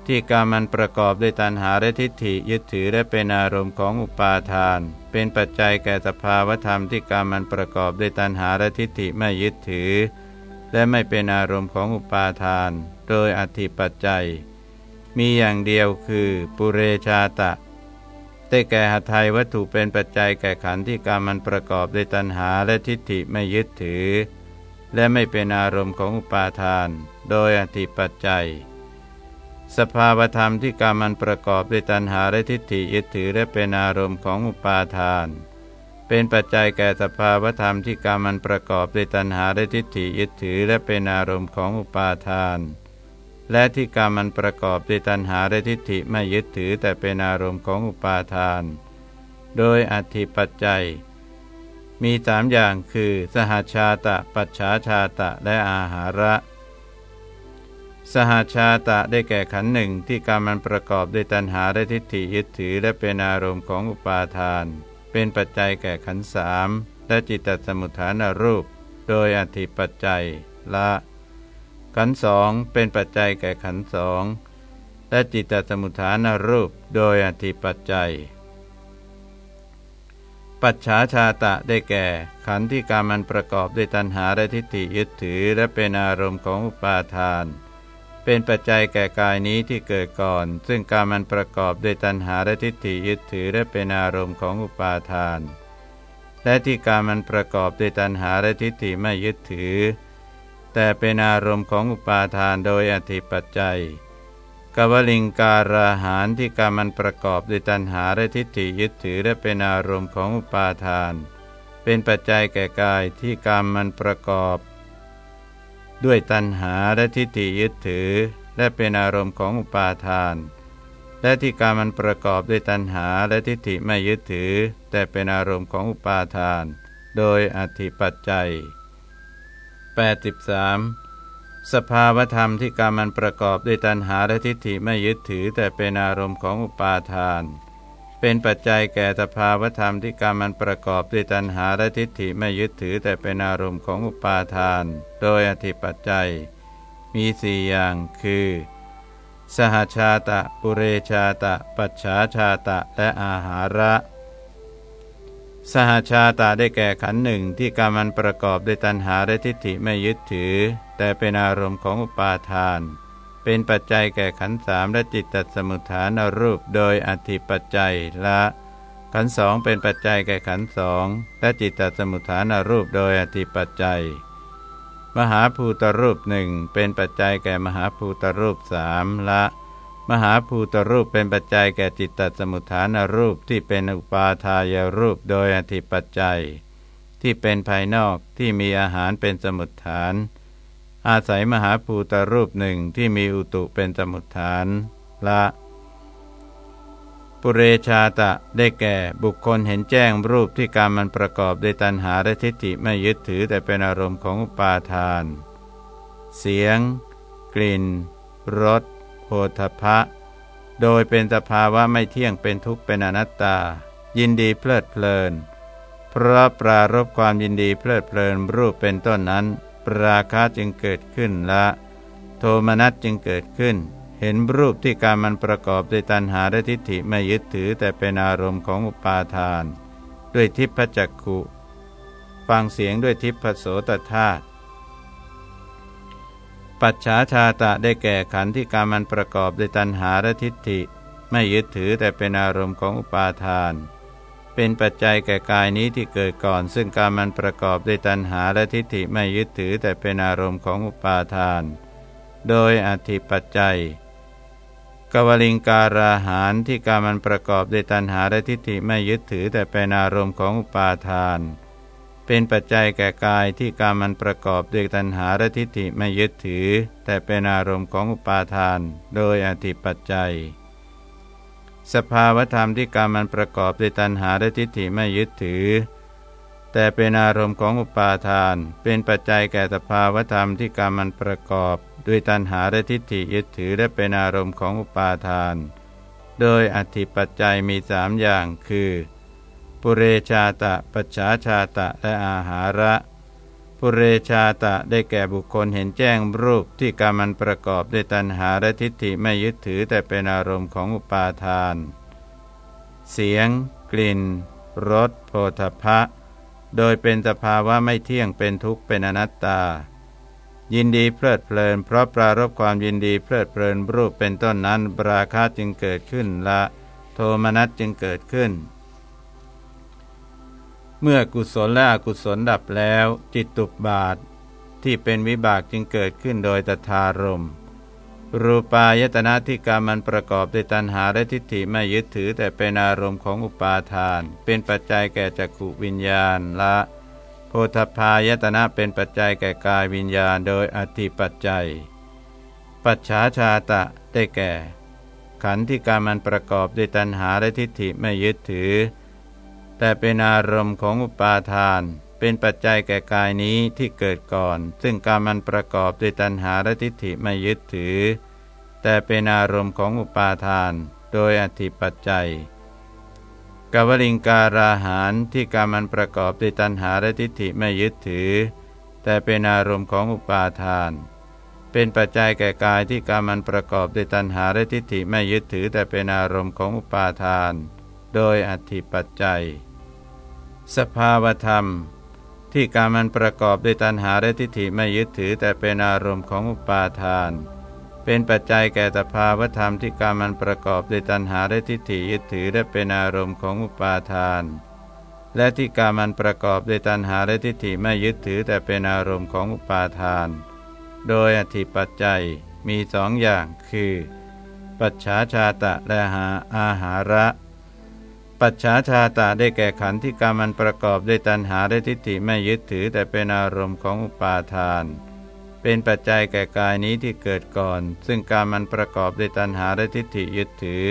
ที่การมันประกอบด้วยตัณหาและทิฏฐิยึดถือและเป็นอารมณ์ของอุปาทาน เป็นปัจจัยแก่สภาวธรรมที่การมันประกอบด้วยตัณหาและทิฏฐิไม่ยึดถือ และไม่เป็นอารมณ์ของอุปาทาน โดยอธิปัจจัย มีอย่างเดียวคือปุเรชาตะได้แก่หทัยวัตถุเป็นปัจจัยแก่ขันธ์ที่การมันประกอบด้วยตัณหาและทิฏฐิไม่ยึดถือ และไม่เป็นอารมณ์ของอุปาทาน โดยอธิปัจจัย สภาวธรรมที่การมันประกอบด้วยตัณหาและทิฏฐิยึดถือและเป็นอารมณ์ของอุปาทาน เป็นปัจจัยแก่สภาวธรรมที่การมันประกอบด้วยตัณหาและทิฏฐิยึดถือและเป็นอารมณ์ของอุปาทาน และที่การมันประกอบด้วยตัณหาและทิฏฐิไม่ยึดถือแต่เป็นอารมณ์ของอุปาทาน โดยอธิปัจจัย มีสามอย่างคือ สหชาตะ ปัจฉาชาตะและอาหาระ สหชาตะได้แก่ขันหนึ่งที่การมันประกอบด้วยตัณหาและทิฏฐิยึดถือและเป็นอารมณ์ของอุปาทาน เป็นปัจจัยแก่ขันสามและจิตตสมุทฐานรูป โดยอธิปัจจัยละ ขันสองเป็นปัจจัยแก่ขันสองและจิตตสมุทฐานรูป โดยอธิปัจจัย ปัจฉาชาตะได้แก่ ขันธ์ที่การมันประกอบด้วยตัณหาและทิฏฐิยึดถือ และเป็นอารมณ์ของอุปาทาน เป็นปัจจัยแก่กายนี้ที่เกิดก่อน ซึ่งการมันประกอบด้วยตัณหาและทิฏฐิยึดถือ และเป็นอารมณ์ของอุปาทาน และที่การมันประกอบด้วยตัณหาและทิฏฐิไม่ยึดถือ แต่เป็นอารมณ์ของอุปาทานโดยอธิปัจจัย กวลิงการาหารที่การมันประกอบด้วยตัณหาและทิฏฐิยึดถือและเป็นอารมณ์ของอุปาทาน เป็นปัจจัยแก่กายที่กรรมมันประกอบ ด้วยตัณหาและทิฏฐิยึดถือ และเป็นอารมณ์ของอุปาทาน และที่การมันประกอบด้วยตัณหาและทิฏฐิไม่ยึดถือ แต่เป็นอารมณ์ของอุปาทาน โดยอธิปัจจัย 83 สภาวธรรมที่กรรมันประกอบด้วยตัณหาและทิฏฐิไม่ยึดถือแต่เป็นอารมณ์ของอุปาทาน เป็นปัจจัยแก่สภาวธรรมที่กรรมันประกอบด้วยตัณหาและทิฏฐิไม่ยึดถือแต่เป็นอารมณ์ของอุปาทาน โดยอธิปัจจัย มีสี่อย่างคือ สหชาตะ ปุเรชาตะ ปัจฉาชาตะ และอาหาระ สหชาตะได้แก่ขันหนึ่งที่กรรมันประกอบด้วยตัณหาและทิฏฐิไม่ยึดถือ แต่เป็นอารมณ์ของอุปาทาน เป็นปัจจัยแก่ขันสามและจิตตสมุทฐานรูปโดยอธิปัจจัยละขันสองเป็นปัจจัยแก่ขันสองและจิตตสมุทฐานรูปโดยอธิปัจจัย มหาภูตรูปหนึ่งเป็นปัจจัยแก่มหาภูตรูปสามละ มหาภูตรูปเป็นปัจจัยแก่จิตตสมุทฐานรูปที่เป็นอุปาทายรูปโดยอธิปัจจัย ที่เป็นภายนอกที่มีอาหารเป็นสมุทฐาน อาศัยมหาภูตรูปหนึ่งที่มีอุตุเป็นสมุทฐานละปุเรชาตะได้แก่บุคคลเห็นแจ้งรูปที่การมันประกอบด้วยตัณหาและทิฏฐิไม่ยึดถือแต่เป็นอารมณ์ของอุปาทาน เสียง กลิ่นรส โผฏฐะโดยเป็นสภาวะไม่เที่ยงเป็นทุกข์เป็นอนัตตา ยินดีเพลิดเพลิน เพราะปรารบความยินดีเพลิดเพลินรูปเป็นต้นนั้น ปราคะจึงเกิดขึ้นละ โทมนัสจึงเกิดขึ้น เห็นรูปที่การมันประกอบด้วยตัณหาและทิฏฐิไม่ยึดถือแต่เป็นอารมณ์ของอุปาทาน ด้วยทิพจักขุ ฟังเสียงด้วยทิพโสตธาตุ ปัจฉาชาตะได้แก่ขันธ์ที่การมันประกอบด้วยตัณหาและทิฏฐิ ไม่ยึดถือแต่เป็นอารมณ์ของอุปาทาน เป็นปัจจัยแก่กายนี้ที่เกิดก่อน ซึ่งการมันประกอบด้วยตัณหาและทิฏฐิไม่ยึดถือแต่เป็นอารมณ์ของอุปาทาน โดยอธิปัจจัยกวลิงการาหารที่การมันประกอบด้วยตัณหาและทิฏฐิไม่ยึดถือแต่เป็นอารมณ์ของอุปาทาน เป็นปัจจัยแก่กายที่การมันประกอบด้วยตัณหาและทิฏฐิไม่ยึดถือ แต่เป็นอารมณ์ของอุปาทาน โดยอธิปัจจัย สภาวธรรมที่กรรมมันประกอบด้วยตัณหาและทิฏฐิไม่ยึดถือ แต่เป็นอารมณ์ของอุปาทาน เป็นปัจจัยแก่สภาวธรรมที่กรรมมันประกอบด้วยตัณหาและทิฏฐิยึดถือและเป็นอารมณ์ของอุปาทาน โดยอธิปัจจัยมีสามอย่างคือ ปุเรชาตะปัจฉาชาตะและอาหาระปุเรชาตะได้แก่บุคคลเห็นแจ้งรูปที่กรรมันประกอบด้วยตัณหาและทิฏฐิไม่ยึดถือแต่เป็นอารมณ์ของอุปาทาน เสียง กลิ่นรสโผฏฐะโดยเป็นสภาวะไม่เที่ยงเป็นทุกข์เป็นอนัตตา ยินดีเพลิดเพลิน เพราะปรารบความยินดีเพลิดเพลินรูปเป็นต้นนั้นราคะจึงเกิดขึ้นละ โทมนัสจึงเกิดขึ้น เมื่อกุศลและอกุศลดับแล้ว จิตตุบาท ที่เป็นวิบากจึงเกิดขึ้นโดยตถารมรูปายตนะที่กรรมันประกอบด้วยตัณหาและทิฏฐิไม่ยึดถือแต่เป็นอารมณ์ของอุปาทาน เป็นปัจจัยแก่จักขุวิญญาณละโพธพายตนะเป็นปัจจัยแก่กายวิญญาณโดยอธิปัจจัย ปัจฉาชาตะได้แก่ ขันธ์ที่กรรมันประกอบด้วยตัณหาและทิฏฐิไม่ยึดถือ แต่เป็นอารมณ์ของอุปาทาน เป็นปัจจัยแก่กายนี้ที่เกิดก่อน ซึ่งการมันประกอบด้วยตัณหาและทิฏฐิไม่ยึดถือ แต่เป็นอารมณ์ของอุปาทาน โดยอธิปัจจัยกวลิงการาหารที่การมันประกอบด้วยตัณหาและทิฏฐิไม่ยึดถือ แต่เป็นอารมณ์ของอุปาทาน เป็นปัจจัยแก่กายที่การมันประกอบด้วยตัณหาและทิฏฐิไม่ยึดถือ แต่เป็นอารมณ์ของอุปาทาน โดยอธิปัจจัย สภาวธรรม ที่การมันประกอบด้วยตัณหาและทิฏฐิไม่ยึดถือแต่เป็นอารมณ์ของอุปาทาน เป็นปัจจัยแก่สภาวธรรมที่การมันประกอบด้วยตัณหาและทิฏฐิยึดถือและเป็นอารมณ์ของอุปาทาน และที่การมันประกอบด้วยตัณหาและทิฏฐิไม่ยึดถือแต่เป็นอารมณ์ของอุปาทาน โดยอธิปัจจัยมีสองอย่างคือ ปัจฉาชาตะและหาอาหาระ ปัจฉาชาตะได้แก่ขันธ์ที่การมันประกอบด้วยตัณหาและทิฏฐิไม่ยึดถือแต่เป็นอารมณ์ของอุปาทาน เป็นปัจจัยแก่กายนี้ที่เกิดก่อน ซึ่งการมันประกอบด้วยตัณหาและทิฏฐิยึดถือ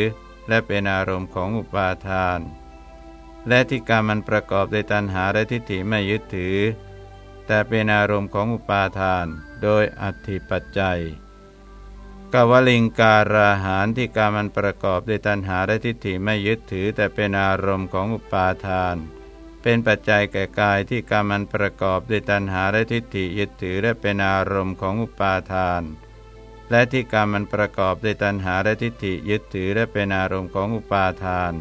และเป็นอารมณ์ของอุปาทาน และที่การมันประกอบด้วยตัณหาและทิฏฐิไม่ยึดถือ แต่เป็นอารมณ์ของอุปาทาน โดยอธิปัจจัย กวลิงการาหารที่การมันประกอบด้วยตัณหาและทิฏฐิไม่ยึดถือ แต่เป็นอารมณ์ของอุปาทาน เป็นปัจจัยแก่กายที่กรรมันประกอบด้วยตัณหาและทิฏฐิยึดถือและเป็นอารมณ์ของอุปาทาน และที่กรรมันประกอบด้วยตัณหาและทิฏฐิยึดถือและเป็นอารมณ์ของอุปาทาน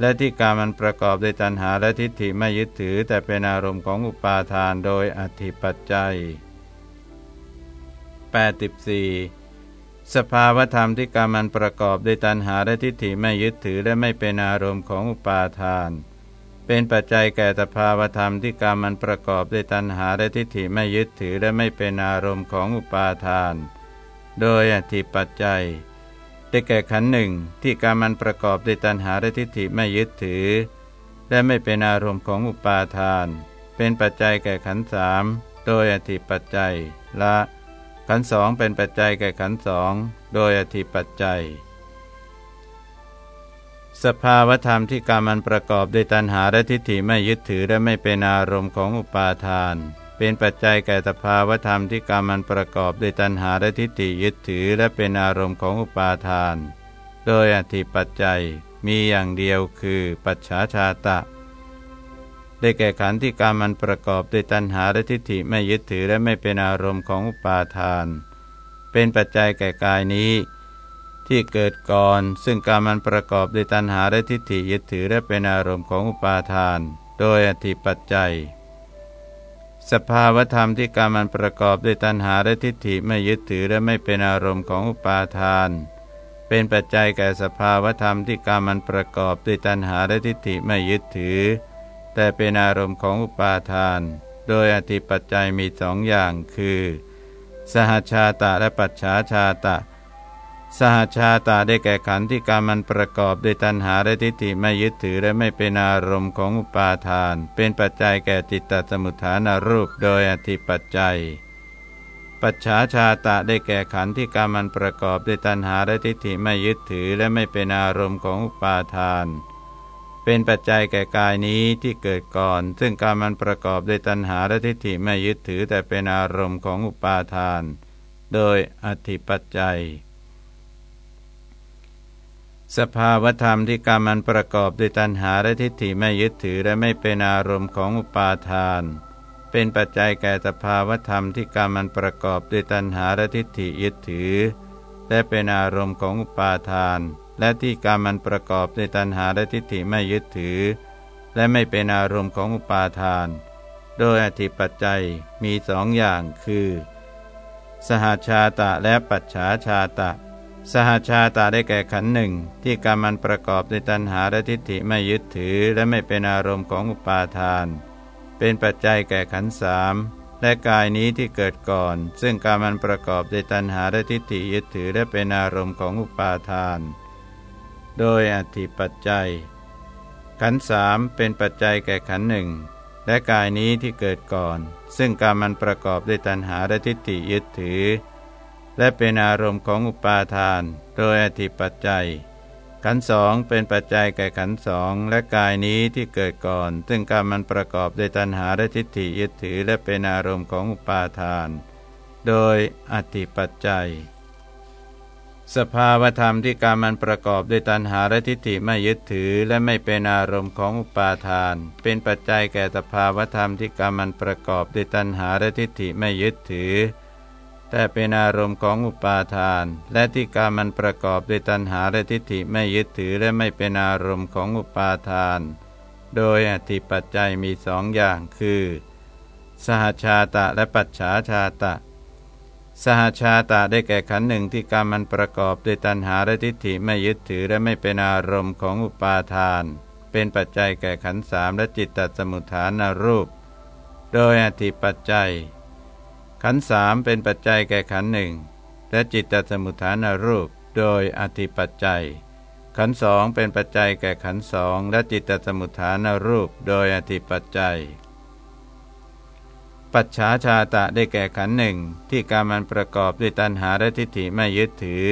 และที่กรรมันประกอบด้วยตัณหาและทิฏฐิไม่ยึดถือ แต่เป็นอารมณ์ของอุปาทานโดยอธิปัจจัย84 สภาวธรรมที่กรรมันประกอบด้วยตัณหาและทิฏฐิไม่ยึดถือและไม่เป็นอารมณ์ของอุปาทาน เป็นปัจจัยแก่สภาวธรรมที่กรรมมันประกอบด้วยตัณหาและทิฏฐิไม่ยึดถือและไม่เป็นอารมณ์ของอุปาทาน โดยอธิปัจจัยได้แก่ขันหนึ่งที่กรรมมันประกอบด้วยตัณหาและทิฏฐิไม่ยึดถือ และไม่เป็นอารมณ์ของอุปาทาน เป็นปัจจัยแก่ขันสามโดยอธิปัจจัยละ ขันสองเป็นปัจจัยแก่ขันสองโดยอธิปัจจัย สภาวธรรมที่กรรมันประกอบด้วยตัณหาและทิฏฐิไม่ยึดถือและไม่เป็นอารมณ์ของอุปาทาน เป็นปัจจัยแก่สภาวธรรมที่กรรมันประกอบด้วยตัณหาและทิฏฐิยึดถือและเป็นอารมณ์ของอุปาทาน โดยอธิปัจจัยมีอย่างเดียวคือ ปัจฉาชาตะ ได้แก่ขันธ์ที่กรรมันประกอบด้วยตัณหาและทิฏฐิไม่ยึดถือและไม่เป็นอารมณ์ของอุปาทาน เป็นปัจจัยแก่กายนี้ ที่เกิดก่อน ซึ่งการมันประกอบด้วยตัณหาและทิฏฐิยึดถือและเป็นอารมณ์ของอุปาทาน โดยอธิปัจจัย สภาวธรรมที่การมันประกอบด้วยตัณหาและทิฏฐิไม่ยึดถือและไม่เป็นอารมณ์ของอุปาทานเป็นปัจจัยแก่สภาวธรรมที่การมันประกอบด้วยตัณหาและทิฏฐิไม่ยึดถือ แต่เป็นอารมณ์ของอุปาทาน โดยอธิปัจจัยมีสองอย่างคือ สหชาตะและปัจฉาชาตะ สหชาตาได้แก่ขันธ์ที่การมันประกอบด้วยตัณหาและทิฏฐิไม่ยึดถือและไม่เป็นอารมณ์ของอุปาทาน เป็นปัจจัยแก่จิตตสมุทฐานรูปโดยอธิปัจจัยปัจฉาชาตะได้แก่ขันธ์ที่การมันประกอบด้วยตัณหาและทิฏฐิไม่ยึดถือและไม่เป็นอารมณ์ของอุปาทาน เป็นปัจจัยแก่กายนี้ที่เกิดก่อน ซึ่งการมันประกอบด้วยตัณหาและทิฏฐิไม่ยึดถือแต่เป็นอารมณ์ของอุปาทาน โดยอธิปัจจัย สภาวธรรมที่กรรมันประกอบด้วยตัณหาและทิฏฐิไม่ยึดถือและไม่เป็นอารมณ์ของอุปาทาน เป็นปัจจัยแก่สภาวธรรมที่กรรมันประกอบด้วยตัณหาและทิฏฐิยึดถือ และเป็นอารมณ์ของอุปาทาน และที่กรรมันประกอบด้วยตัณหาและทิฏฐิไม่ยึดถือ และไม่เป็นอารมณ์ของอุปาทาน โดยอธิปัจจัยมีสองอย่างคือ สหาชาตะและปัจฉาชาตะ สหชาตาได้แก่ขันหนึ่ง ที่กรรมันประกอบด้วยตัณหาและทิฏฐิไม่ยึดถือ และไม่เป็นอารมณ์ของอุปาทาน เป็นปัจจัยแก่ขันสามและกายนี้ที่เกิดก่อน ซึ่งกรรมันประกอบด้วยตัณหาและทิฏฐิยึดถือและเป็นอารมณ์ของอุปาทาน โดยอธิปัจจัย ขันสามเป็นปัจจัยแก่ขันหนึ่งและกายนี้ที่เกิดก่อน ซึ่งกรรมันประกอบด้วยตัณหาและทิฏฐิยึดถือ และเป็นอารมณ์ของอุปาทาน โดยอธิปัจจัย ขันสองเป็นปัจจัยแก่ขันสองและกายนี้ที่เกิดก่อน ซึ่งการมันประกอบด้วยตัณหาและทิฏฐิยึดถือ และเป็นอารมณ์ของอุปาทาน โดยอธิปัจจัย สภาวธรรมที่การมันประกอบด้วยตัณหาและทิฏฐิไม่ยึดถือ และไม่เป็นอารมณ์ของอุปาทาน เป็นปัจจัยแก่สภาวธรรมที่การมันประกอบด้วยตัณหาและทิฏฐิไม่ยึดถือ แต่เป็นอารมณ์ของอุปาทาน และที่การมันประกอบด้วยตัณหาและทิฏฐิไม่ยึดถือและไม่เป็นอารมณ์ของอุปาทาน โดยอธิปัจจัยมีสองอย่างคือ สหชาตะและปัจฉาชาตะ สหชาตะได้แก่ขันหนึ่งที่การมันประกอบด้วยตัณหาและทิฏฐิไม่ยึดถือและไม่เป็นอารมณ์ของอุปาทาน เป็นปัจจัยแก่ขันสามและจิตตสมุทฐานรูป โดยอธิปัจจัย ขันสามเป็นปัจจัยแก่ขันหนึ่งและจิตตสมุทฐานรูป โดยอธิปัจจัย ขันสองเป็นปัจจัยแก่ขันสองและจิตตสมุทฐานรูป โดยอธิปัจจัย ปัจฉาชาตะได้แก่ขันหนึ่งที่การมันประกอบด้วยตัณหาและทิฏฐิไม่ยึดถือ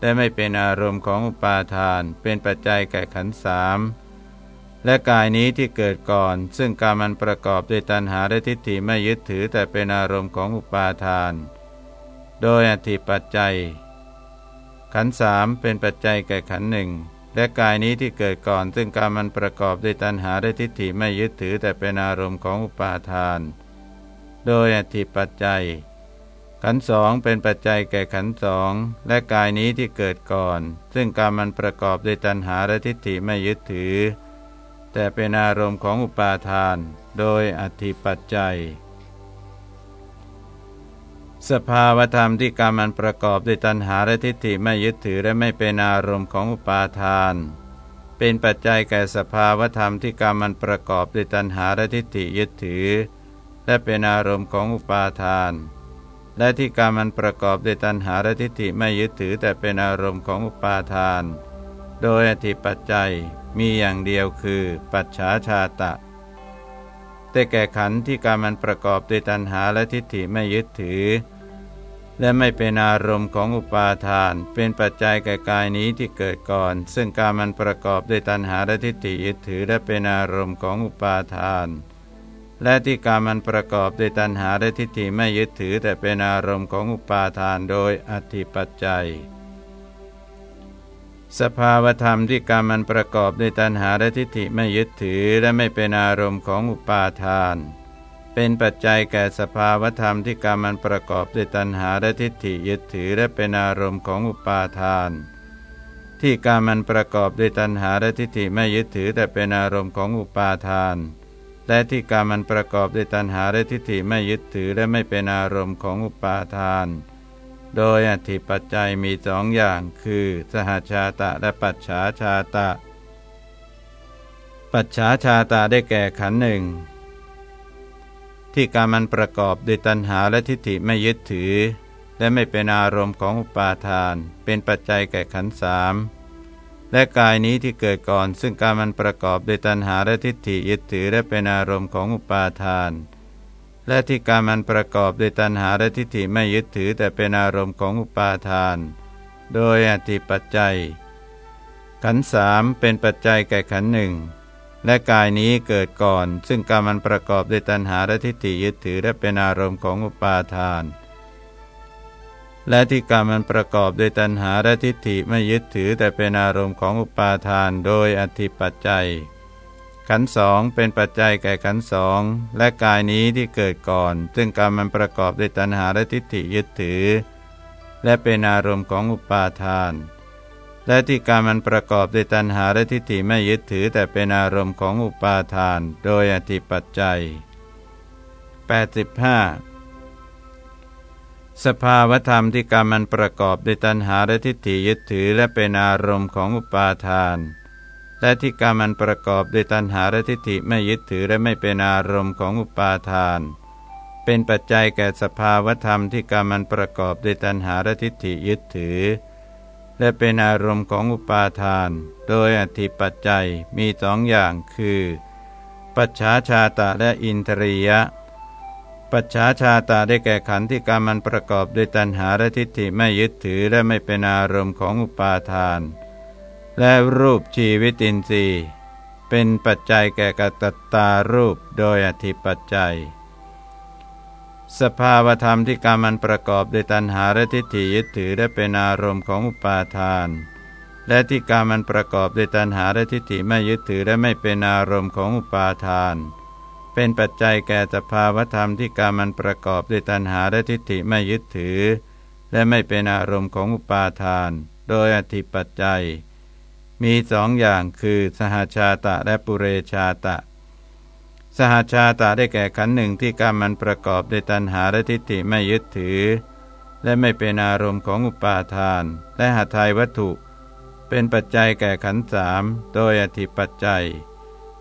และไม่เป็นอารมณ์ของอุปาทาน เป็นปัจจัยแก่ขันสามและกายนี้ที่เกิดก่อน ซึ่งการมันประกอบด้วยตัณหาและทิฏฐิไม่ยึดถือ แต่เป็นอารมณ์ของอุปาทาน โดยอธิปัจจัย ขันสามเป็นปัจจัยแก่ขันหนึ่งและกายนี้ที่เกิดก่อน ซึ่งการมันประกอบด้วยตัณหาและทิฏฐิไม่ยึดถือ แต่เป็นอารมณ์ของอุปาทาน โดยอธิปัจจัย ขันสองเป็นปัจจัยแก่ขันสองและกายนี้ที่เกิดก่อน ซึ่งการมันประกอบด้วยตัณหาและทิฏฐิไม่ยึดถือ แต่เป็นอารมณ์ของอุปาทาน โดยอธิปัจจัย สภาวธรรมที่กรรมันประกอบด้วยตัณหาและทิฏฐิไม่ยึดถือและไม่เป็นอารมณ์ของอุปาทานเป็นปัจจัยแก่สภาวธรรมที่กรรมันประกอบด้วยตัณหาและทิฏฐิยึดถือ และเป็นอารมณ์ของอุปาทาน และที่กรรมมันประกอบด้วยตัณหาและทิฏฐิไม่ยึดถือแต่เป็นอารมณ์ของอุปาทาน โดยอธิปัจจัยมีอย่างเดียวคือ ปัจฉาชาตะ แต่แก่ขันธ์ที่การมันประกอบด้วยตัณหาและทิฏฐิไม่ยึดถือ และไม่เป็นอารมณ์ของอุปาทาน เป็นปัจจัยแก่กายนี้ที่เกิดก่อน ซึ่งการมันประกอบด้วยตัณหาและทิฏฐิยึดถือ และเป็นอารมณ์ของอุปาทาน และที่การมันประกอบด้วยตัณหาและทิฏฐิไม่ยึดถือแต่เป็นอารมณ์ของอุปาทานโดยอธิปัจจัย สภาวธรรมที่กรรมมันประกอบด้วยตัณหาและทิฏฐิไม่ยึดถือและไม่เป็นอารมณ์ของอุปาทาน เป็นปัจจัยแก่สภาวธรรมที่กรรมมันประกอบด้วยตัณหาและทิฏฐิยึดถือและเป็นอารมณ์ของอุปาทาน ที่กรรมมันประกอบด้วยตัณหาและทิฏฐิไม่ยึดถือแต่เป็นอารมณ์ของอุปาทาน และที่กรรมันประกอบด้วยตัณหาและทิฏฐิไม่ยึดถือและไม่เป็นอารมณ์ของอุปาทาน โดยอธิปัจจัยมีสองอย่าง คือ สหชาตะและปัจฉาชาตะ ปัจฉาชาตะได้แก่ขันหนึ่งที่การมันประกอบด้วยตัณหาและทิฏฐิไม่ยึดถือ และไม่เป็นอารมณ์ของอุปาทาน เป็นปัจจัยแก่ขันสาม และกายนี้ที่เกิดก่อน ซึ่งการมันประกอบด้วยตัณหาและทิฏฐิยึดถือและเป็นอารมณ์ของอุปาทาน และที่การมันประกอบด้วยตัณหาและทิฏฐิไม่ยึดถือแต่เป็นอารมณ์ของอุปาทาน โดยอธิปัจจัย ขันสามเป็นปัจจัยแก่ขันหนึ่งและกายนี้เกิดก่อน ซึ่งการมันประกอบด้วยตัณหาและทิฏฐิยึดถือและเป็นอารมณ์ของอุปาทาน และที่การมันประกอบด้วยตัณหาและทิฏฐิไม่ยึดถือแต่เป็นอารมณ์ของอุปาทานโดยอธิปัจจัย ขันสองเป็นปัจจัยแก่ขันสองและกายนี้ที่เกิดก่อน ซึ่งกรรมมันประกอบด้วยตัณหาและทิฏฐิยึดถือ และเป็นอารมณ์ของอุปาทาน และที่กรรมมันประกอบด้วยตัณหาและทิฏฐิไม่ยึดถือแต่เป็นอารมณ์ของอุปาทาน โดยอธิปัจจัย 85 สภาวธรรมที่กรรมมันประกอบด้วยตัณหาและทิฏฐิยึดถือและเป็นอารมณ์ของอุปาทาน และที่กรรมมันประกอบด้วยตัณหาและทิฏฐิไม่ยึดถือและไม่เป็นอารมณ์ของอุปาทาน เป็นปัจจัยแก่สภาวธรรมที่กรรมันประกอบด้วยตัณหาและทิฏฐิยึดถือ และเป็นอารมณ์ของอุปาทาน โดยอธิปัจจัยมีสองอย่างคือ ปัจฉาชาตะและอินทรียะ ปัจฉาชาตะได้แก่ขันธ์ที่กรรมันประกอบด้วยตัณหาและทิฏฐิไม่ยึดถือและไม่เป็นอารมณ์ของอุปาทาน และรูปชีวิตินทรีย์เป็นปัจจัยแก่กตัตตารูปโดยอธิปัจจัย สภาวธรรมที่การมันประกอบด้วยตัณหาและทิฏฐิยึดถือได้เป็นอารมณ์ของอุปาทาน และที่การมันประกอบด้วยตัณหาและทิฏฐิไม่ยึดถือและไม่เป็นอารมณ์ของอุปาทาน เป็นปัจจัยแก่สภาวธรรมที่การมันประกอบด้วยตัณหาและทิฏฐิไม่ยึดถือ และไม่เป็นอารมณ์ของอุปาทาน โดยอธิปัจจัย มีสองอย่างคือสหชาตะและปุเรชาตะ สหชาตะได้แก่ขันหนึ่งที่กรรมมันประกอบด้วยตัณหาและทิฏฐิไม่ยึดถือ และไม่เป็นอารมณ์ของอุปาทาน และหาทายวัตถุ เป็นปัจจัยแก่ขันสามโดยอธิปัจจัย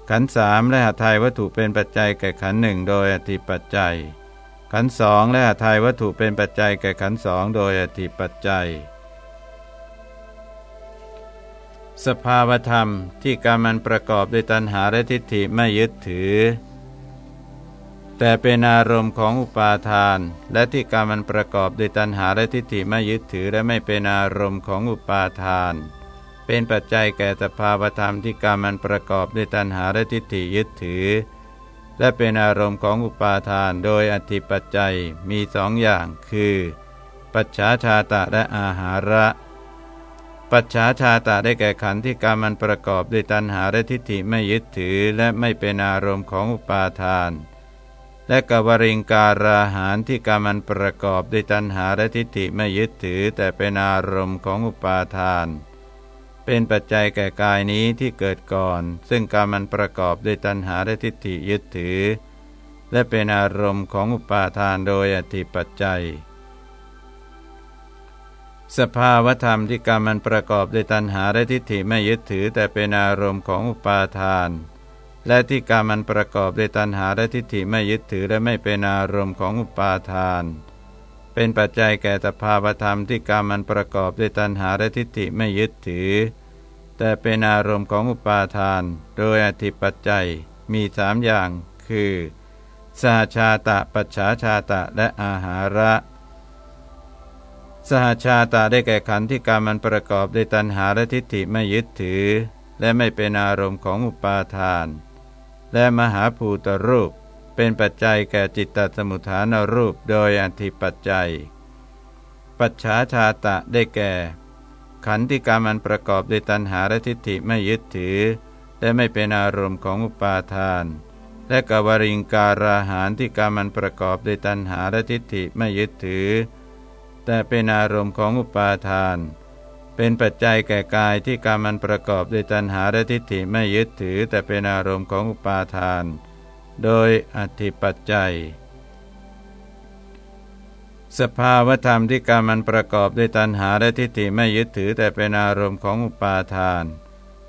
ขันสามและหาทายวัตถุเป็นปัจจัยแก่ขันหนึ่งโดยอธิปัจจัย ขันสองและหาทายวัตถุเป็นปัจจัยแก่ขันสองโดยอธิปัจจัย สภาวธรรมที่การมันประกอบด้วยตัณหาและทิฏฐิไม่ยึดถือ แต่เป็นอารมณ์ของอุปาทาน และที่การมันประกอบด้วยตัณหาและทิฏฐิไม่ยึดถือและไม่เป็นอารมณ์ของอุปาทาน เป็นปัจจัยแก่สภาวธรรมที่การมันประกอบด้วยตัณหาและทิฏฐิยึดถือ และเป็นอารมณ์ของอุปาทานโดยอธิปัจจัยมีสองอย่างคือ ปัจฉาชาตะและอาหาระ ปัจฉาชาตาได้แก่ขันธ์ที่การมันประกอบด้วยตัณหาและทิฏฐิไม่ยึดถือ และไม่เป็นอารมณ์ของอุปาทาน และกวริงการาหารที่การมันประกอบด้วยตัณหาและทิฏฐิไม่ยึดถือ แต่เป็นอารมณ์ของอุปาทาน เป็นปัจจัยแก่กายนี้ที่เกิดก่อน ซึ่งการมันประกอบด้วยตัณหาและทิฏฐิยึดถือ และเป็นอารมณ์ของอุปาทานโดยอธิปัจจัย สภาวธรรมที่กรรมมันประกอบด้วยตัณหาและทิฏฐิไม่ยึดถือ แต่เป็นอารมณ์ของอุปาทาน และที่กรรมมันประกอบด้วยตัณหาและทิฏฐิไม่ยึดถือและไม่เป็นอารมณ์ของอุปาทาน เป็นปัจจัยแก่สภาวธรรมที่กรรมมันประกอบด้วยตัณหาและทิฏฐิไม่ยึดถือ แต่เป็นอารมณ์ของอุปาทาน โดยอธิปัจจัยมีสามอย่าง คือสหชาตะปัจฉาชาตะและอาหาระ สหชาตาได้แก่ขันธ์ที่การมันประกอบด้วยตัณหาและทิฏฐิไม่ยึดถือ และไม่เป็นอารมณ์ของอุปาทาน และมหาภูตรูป เป็นปัจจัยแก่จิตตสมุทฐานรูปโดยอธิปัจจัย ปัจฉาชาตะได้แก่ ขันธ์ที่การมันประกอบด้วยตัณหาและทิฏฐิไม่ยึดถือ และไม่เป็นอารมณ์ของอุปาทาน และกวริงการาหารที่การมันประกอบด้วยตัณหาและทิฏฐิไม่ยึดถือ แต่เป็นอารมณ์ของอุปาทาน เป็นปัจจัยแก่กายที่กรรมันประกอบด้วยตัณหาและทิฏฐิไม่ยึดถือ แต่เป็นอารมณ์ของอุปาทาน โดยอธิปัจจัย สภาวธรรมที่กรรมันประกอบด้วยตัณหาและทิฏฐิไม่ยึดถือแต่เป็นอารมณ์ของอุปาทาน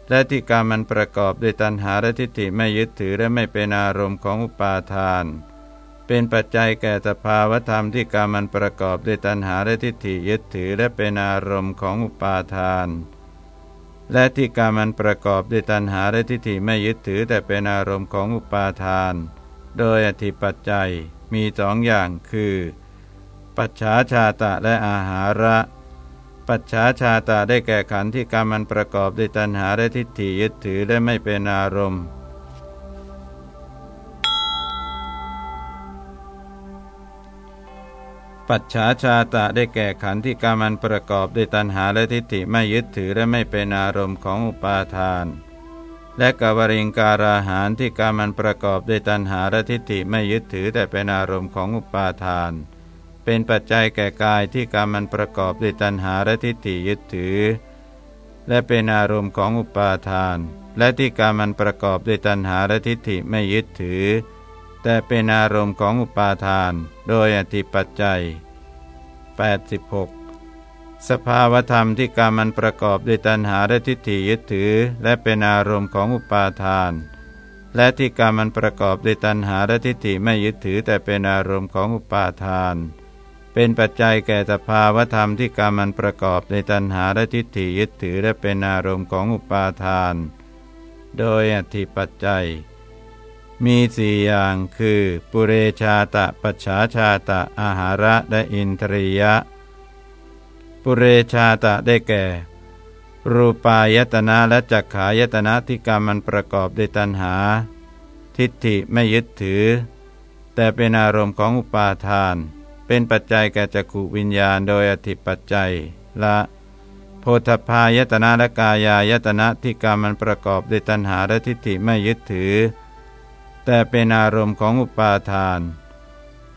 และที่กรรมันประกอบด้วยตัณหาและทิฏฐิไม่ยึดถือและไม่เป็นอารมณ์ของอุปาทาน เป็นปัจจัยแก่สภาวธรรมที่กรรมันประกอบด้วยตัณหาและทิฏฐิยึดถือและเป็นอารมณ์ของอุปาทาน และที่กรรมันประกอบด้วยตัณหาและทิฏฐิไม่ยึดถือแต่เป็นอารมณ์ของอุปาทาน โดยอธิปัจจัยมีสองอย่างคือ ปัจฉาชาตะและอาหาระ ปัจฉาชาตะได้แก่ขันธ์ที่กรรมันประกอบด้วยตัณหาและทิฏฐิยึดถือและไม่เป็นอารมณ์ ปัจฉาชาตะได้แก่ขันธ์ที่กามันประกอบด้วยตัณหาและทิฏฐิไม่ยึดถือและไม่เป็นอารมณ์ของอุปาทาน และกวริงการาหารที่กามันประกอบด้วยตัณหาและทิฏฐิไม่ยึดถือแต่เป็นอารมณ์ของอุปาทาน เป็นปัจจัยแก่กายที่กามันประกอบด้วยตัณหาและทิฏฐิยึดถือ และเป็นอารมณ์ของอุปาทาน และที่กามันประกอบด้วยตัณหาและทิฏฐิไม่ยึดถือ แต่เป็นอารมณ์ของอุปาทาน โดยอธิปัจจัย 86 สภาวธรรมที่กรรมันประกอบด้วยตัณหาและทิฏฐิยึดถือ และเป็นอารมณ์ของอุปาทาน และที่กรรมันประกอบด้วยตัณหาและทิฏฐิไม่ยึดถือแต่เป็นอารมณ์ของอุปาทาน เป็นปัจจัยแก่สภาวธรรมที่กรรมันประกอบในตัณหาและทิฏฐิยึดถือและเป็นอารมณ์ของอุปาทาน โดยอธิปัจจัย มีสี่อย่างคือปุเรชาตะปัจฉาชาตะอาหาระและอินทรียะ ปุเรชาตะได้แก่ รูปายตนะและจักขายตนะที่กรรมมันประกอบด้วยตัณหา ทิฏฐิไม่ยึดถือ แต่เป็นอารมณ์ของอุปาทาน เป็นปัจจัยแก่จักขวิญญาณโดยอธิปัจจัยละโพธพายตนะและกายายตนะที่กรรมมันประกอบด้วยตัณหาและทิฏฐิไม่ยึดถือ แต่เป็นอารมณ์ของอุปาทาน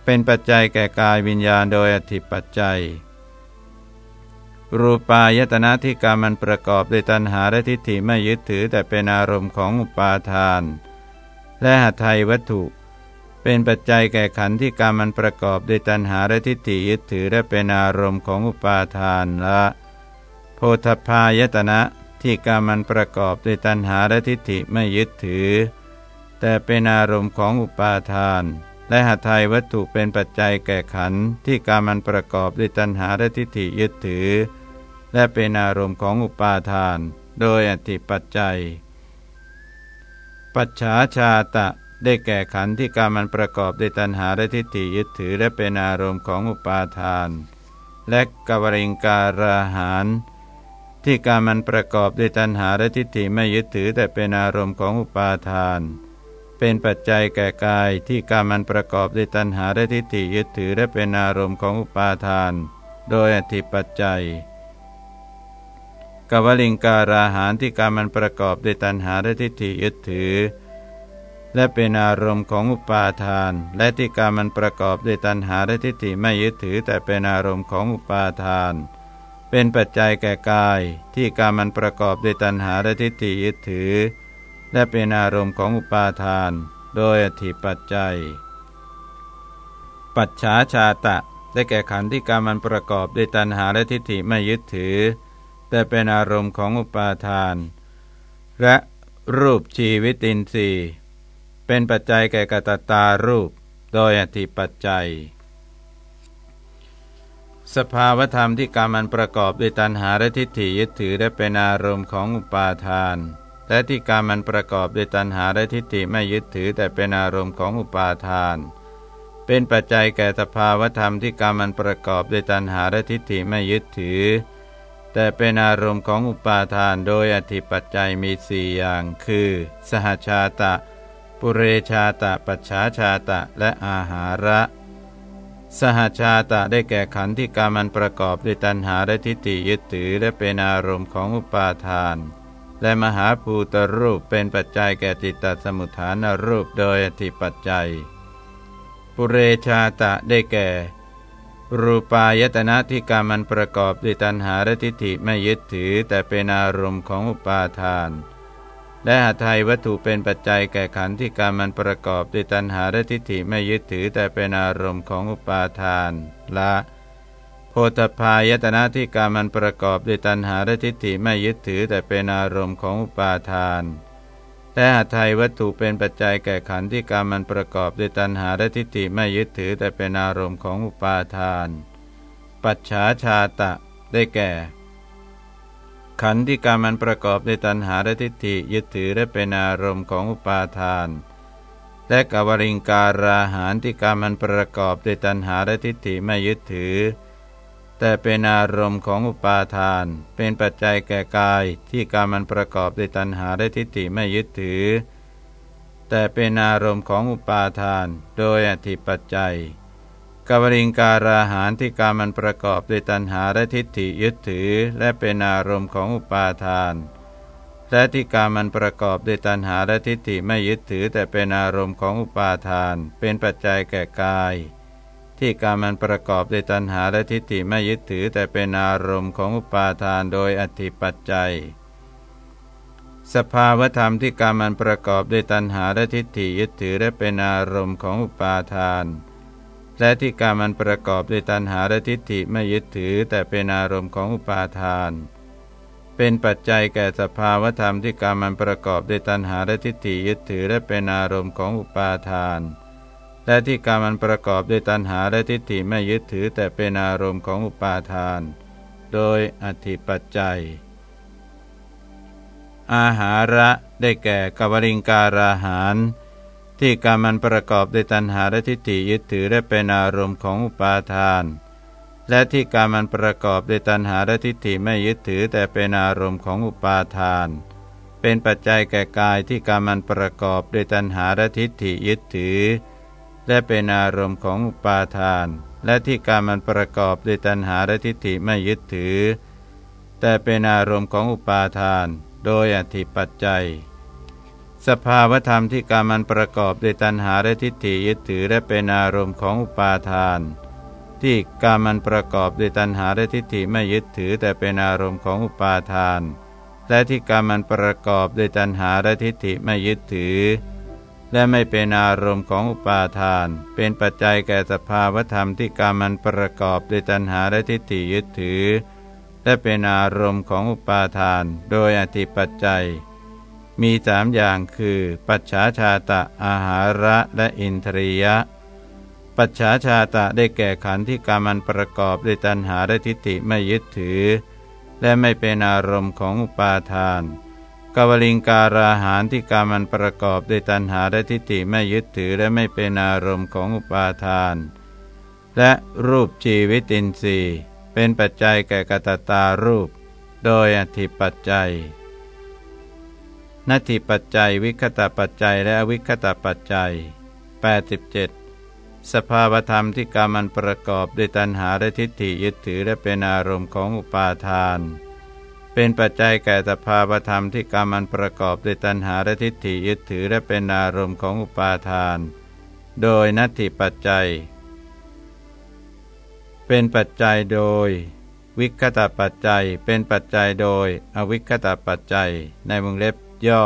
เป็นปัจจัยแก่กายวิญญาณโดยอธิปัจจัย รูปายตนะที่กรรมันประกอบด้วยตัณหาและทิฏฐิไม่ยึดถือ แต่เป็นอารมณ์ของอุปาทาน และหทัยวัตถุ เป็นปัจจัยแก่ขันธ์ที่กรรมันประกอบด้วยตัณหาและทิฏฐิยึดถือและเป็นอารมณ์ของอุปาทานละโพธพายตนะที่กรรมันประกอบด้วยตัณหาและทิฏฐิไม่ยึดถือ แต่เป็นอารมณ์ของอุปาทาน และหทัยวัตถุเป็นปัจจัยแก่ขันที่กรรมันประกอบด้วยตัณหาและทิฏฐิยึดถือ และเป็นอารมณ์ของอุปาทาน โดยอธิปัจจัย ปัจฉาชาตะได้แก่ขันที่การมันประกอบด้วยตัณหาและทิฏฐิยึดถือ และเป็นอารมณ์ของอุปาทาน และกวริงการาหารที่การมันประกอบด้วยตัณหาและทิฏฐิไม่ยึดถือ แต่เป็นอารมณ์ของอุปาทาน เป็นปัจจัยแก่กายที่การมันประกอบด้วยตัณหาและทิฏฐิยึดถือและเป็นอารมณ์ของอุปาทาน โดยอธิปัจจัยกวลิงการาหารที่การมันประกอบด้วยตัณหาและทิฏฐิยึดถือ และเป็นอารมณ์ของอุปาทาน และที่การมันประกอบด้วยตัณหาและทิฏฐิไม่ยึดถือ แต่เป็นอารมณ์ของอุปาทาน เป็นปัจจัยแก่กายที่การมันประกอบด้วยตัณหาและทิฏฐิยึดถือ และเป็นอารมณ์ของอุปาทาน โดยอธิปัจจัย ปัจฉาชาตะ ได้แก่ขันธ์ที่การมันประกอบด้วยตัณหาและทิฏฐิไม่ยึดถือ แต่เป็นอารมณ์ของอุปาทาน และรูปชีวิตินทรีย์เป็นปัจจัยแก่กตตารูป โดยอธิปัจจัย สภาวธรรมที่กรรมันประกอบด้วยตัณหาและทิฏฐิยึดถือและเป็นอารมณ์ของอุปาทาน และที่กรรมันประกอบด้วยตัณหาและทิฏฐิไม่ยึดถือแต่เป็นอารมณ์ของอุปาทาน เป็นปัจจัยแก่สภาวธรรมที่กรรมันประกอบด้วยตัณหาและทิฏฐิไม่ยึดถือ แต่เป็นอารมณ์ของอุปาทานโดยอธิปัจจัยมีสี่อย่าง คือ สหชาตะ ปุเรชาตะ ปัจฉาชาตะ และอาหาระสหชาตะได้แก่ขันธ์ที่การมันประกอบด้วยตัณหาและทิฏฐิยึดถือ และเป็นอารมณ์ของอุปาทาน และมหาภูตรูปเป็นปัจจัยแก่จิตตสมุทฐานรูปโดยอธิปัจจัย ปุเรชาตะได้แก่ รูปายตนะที่การมันประกอบด้วยตัณหาและทิฏฐิไม่ยึดถือแต่เป็นอารมณ์ของอุปาทาน และหาไทยวัตถุเป็นปัจจัยแก่ขันธ์ที่การมันประกอบด้วยตัณหาและทิฏฐิไม่ยึดถือแต่เป็นอารมณ์ของอุปาทานละ โพธพายตนะที่การมันประกอบด้วยตัณหาและทิฏฐิไม่ยึดถือแต่เป็นอารมณ์ของอุปาทานและหาไทยวัตถุเป็นปัจจัยแก่ขันธ์ที่การมันประกอบด้วยตัณหาและทิฏฐิไม่ยึดถือแต่เป็นอารมณ์ของอุปาทาน ปัจฉาชาตะได้แก่ ขันธ์ที่การมันประกอบด้วยตัณหาและทิฏฐิยึดถือและเป็นอารมณ์ของอุปาทานและกวริงการาหารที่การมันประกอบด้วยตัณหาและทิฏฐิไม่ยึดถือ แต่เป็นอารมณ์ของอุปาทาน เป็นปัจจัยแก่กายที่การมันประกอบด้วยตัณหาและทิฏฐิไม่ยึดถือ แต่เป็นอารมณ์ของอุปาทาน โดยอธิปัจจัยกวริงการาหารที่การมันประกอบด้วยตัณหาและทิฏฐิยึดถือ และเป็นอารมณ์ของอุปาทาน และที่การมันประกอบด้วยตัณหาและทิฏฐิไม่ยึดถือ แต่เป็นอารมณ์ของอุปาทาน เป็นปัจจัยแก่กาย ที่การมันประกอบด้วยตัณหาและทิฏฐิไม่ยึดถือแต่เป็นอารมณ์ของอุปาทานโดยอธิปัจจัย สภาวธรรมที่การมันประกอบด้วยตัณหาและทิฏฐิยึดถือและเป็นอารมณ์ของอุปาทาน และที่การมันประกอบด้วยตัณหาและทิฏฐิไม่ยึดถือแต่เป็นอารมณ์ของอุปาทาน เป็นปัจจัยแก่สภาวธรรมที่การมันประกอบด้วยตัณหาและทิฏฐิยึดถือและเป็นอารมณ์ของอุปาทาน และที่การมันประกอบด้วยตัณหาและทิฏฐิไม่ยึดถือแต่เป็นอารมณ์ของอุปาทาน โดยอธิปัจจัย อาหาระได้แก่กวริงการาหาร ที่การมันประกอบด้วยตัณหาและทิฏฐิยึดถือและเป็นอารมณ์ของอุปาทาน และที่การมันประกอบด้วยตัณหาและทิฏฐิไม่ยึดถือแต่เป็นอารมณ์ของอุปาทานเป็นปัจจัยแก่กายที่การมันประกอบด้วยตัณหาและทิฏฐิยึดถือ และเป็นอารมณ์ของอุปาทาน และที่การมันประกอบด้วยตัณหาและทิฏฐิไม่ยึดถือ แต่เป็นอารมณ์ของอุปาทาน โดยอธิปัจจัย สภาวธรรมที่การมันประกอบด้วยตัณหาและทิฏฐิยึดถือ และเป็นอารมณ์ของอุปาทาน ที่การมันประกอบด้วยตัณหาและทิฏฐิไม่ยึดถือ แต่เป็นอารมณ์ของอุปาทาน และที่การมันประกอบด้วยตัณหาและทิฏฐิไม่ยึดถือ และไม่เป็นอารมณ์ของอุปาทาน เป็นปัจจัยแก่สภาวธรรมที่การมันประกอบด้วยตัณหาและทิฏฐิยึดถือ และเป็นอารมณ์ของอุปาทาน โดยอธิปัจจัย มีสามอย่างคือ ปัจฉาชาตะอาหาระและอินทรียะ ปัจฉาชาตะได้แก่ขันธ์ที่การมันประกอบด้วยตัณหาและทิฏฐิไม่ยึดถือ และไม่เป็นอารมณ์ของอุปาทาน วลิงการาหารที่การมันประกอบด้วยตัณหาและทิฏฐิไม่ยึดถือและไม่เป็นอารมณ์ของอุปาทาน และรูปชีวิตินทรีย์เป็นปัจจัยแก่กตตารูป โดยอธิปัจจัยนัตถิปัจจัย วิคตปัจจัย และอวิคตปัจจัย 87 สภาวธรรมที่กรรมันประกอบด้วยตัณหาและทิฏฐิยึดถือและเป็นอารมณ์ของอุปาทาน เป็นปัจจัยแก่สภาวธรรมที่กรรมันประกอบด้วยตัณหาและทิฏฐิยึดถือและเป็นอารมณ์ของอุปาทาน โดยนัตถิปัจจัย เป็นปัจจัยโดย วิคตปัจจัย เป็นปัจจัยโดย อวิคตปัจจัย ในวงเล็บย่อ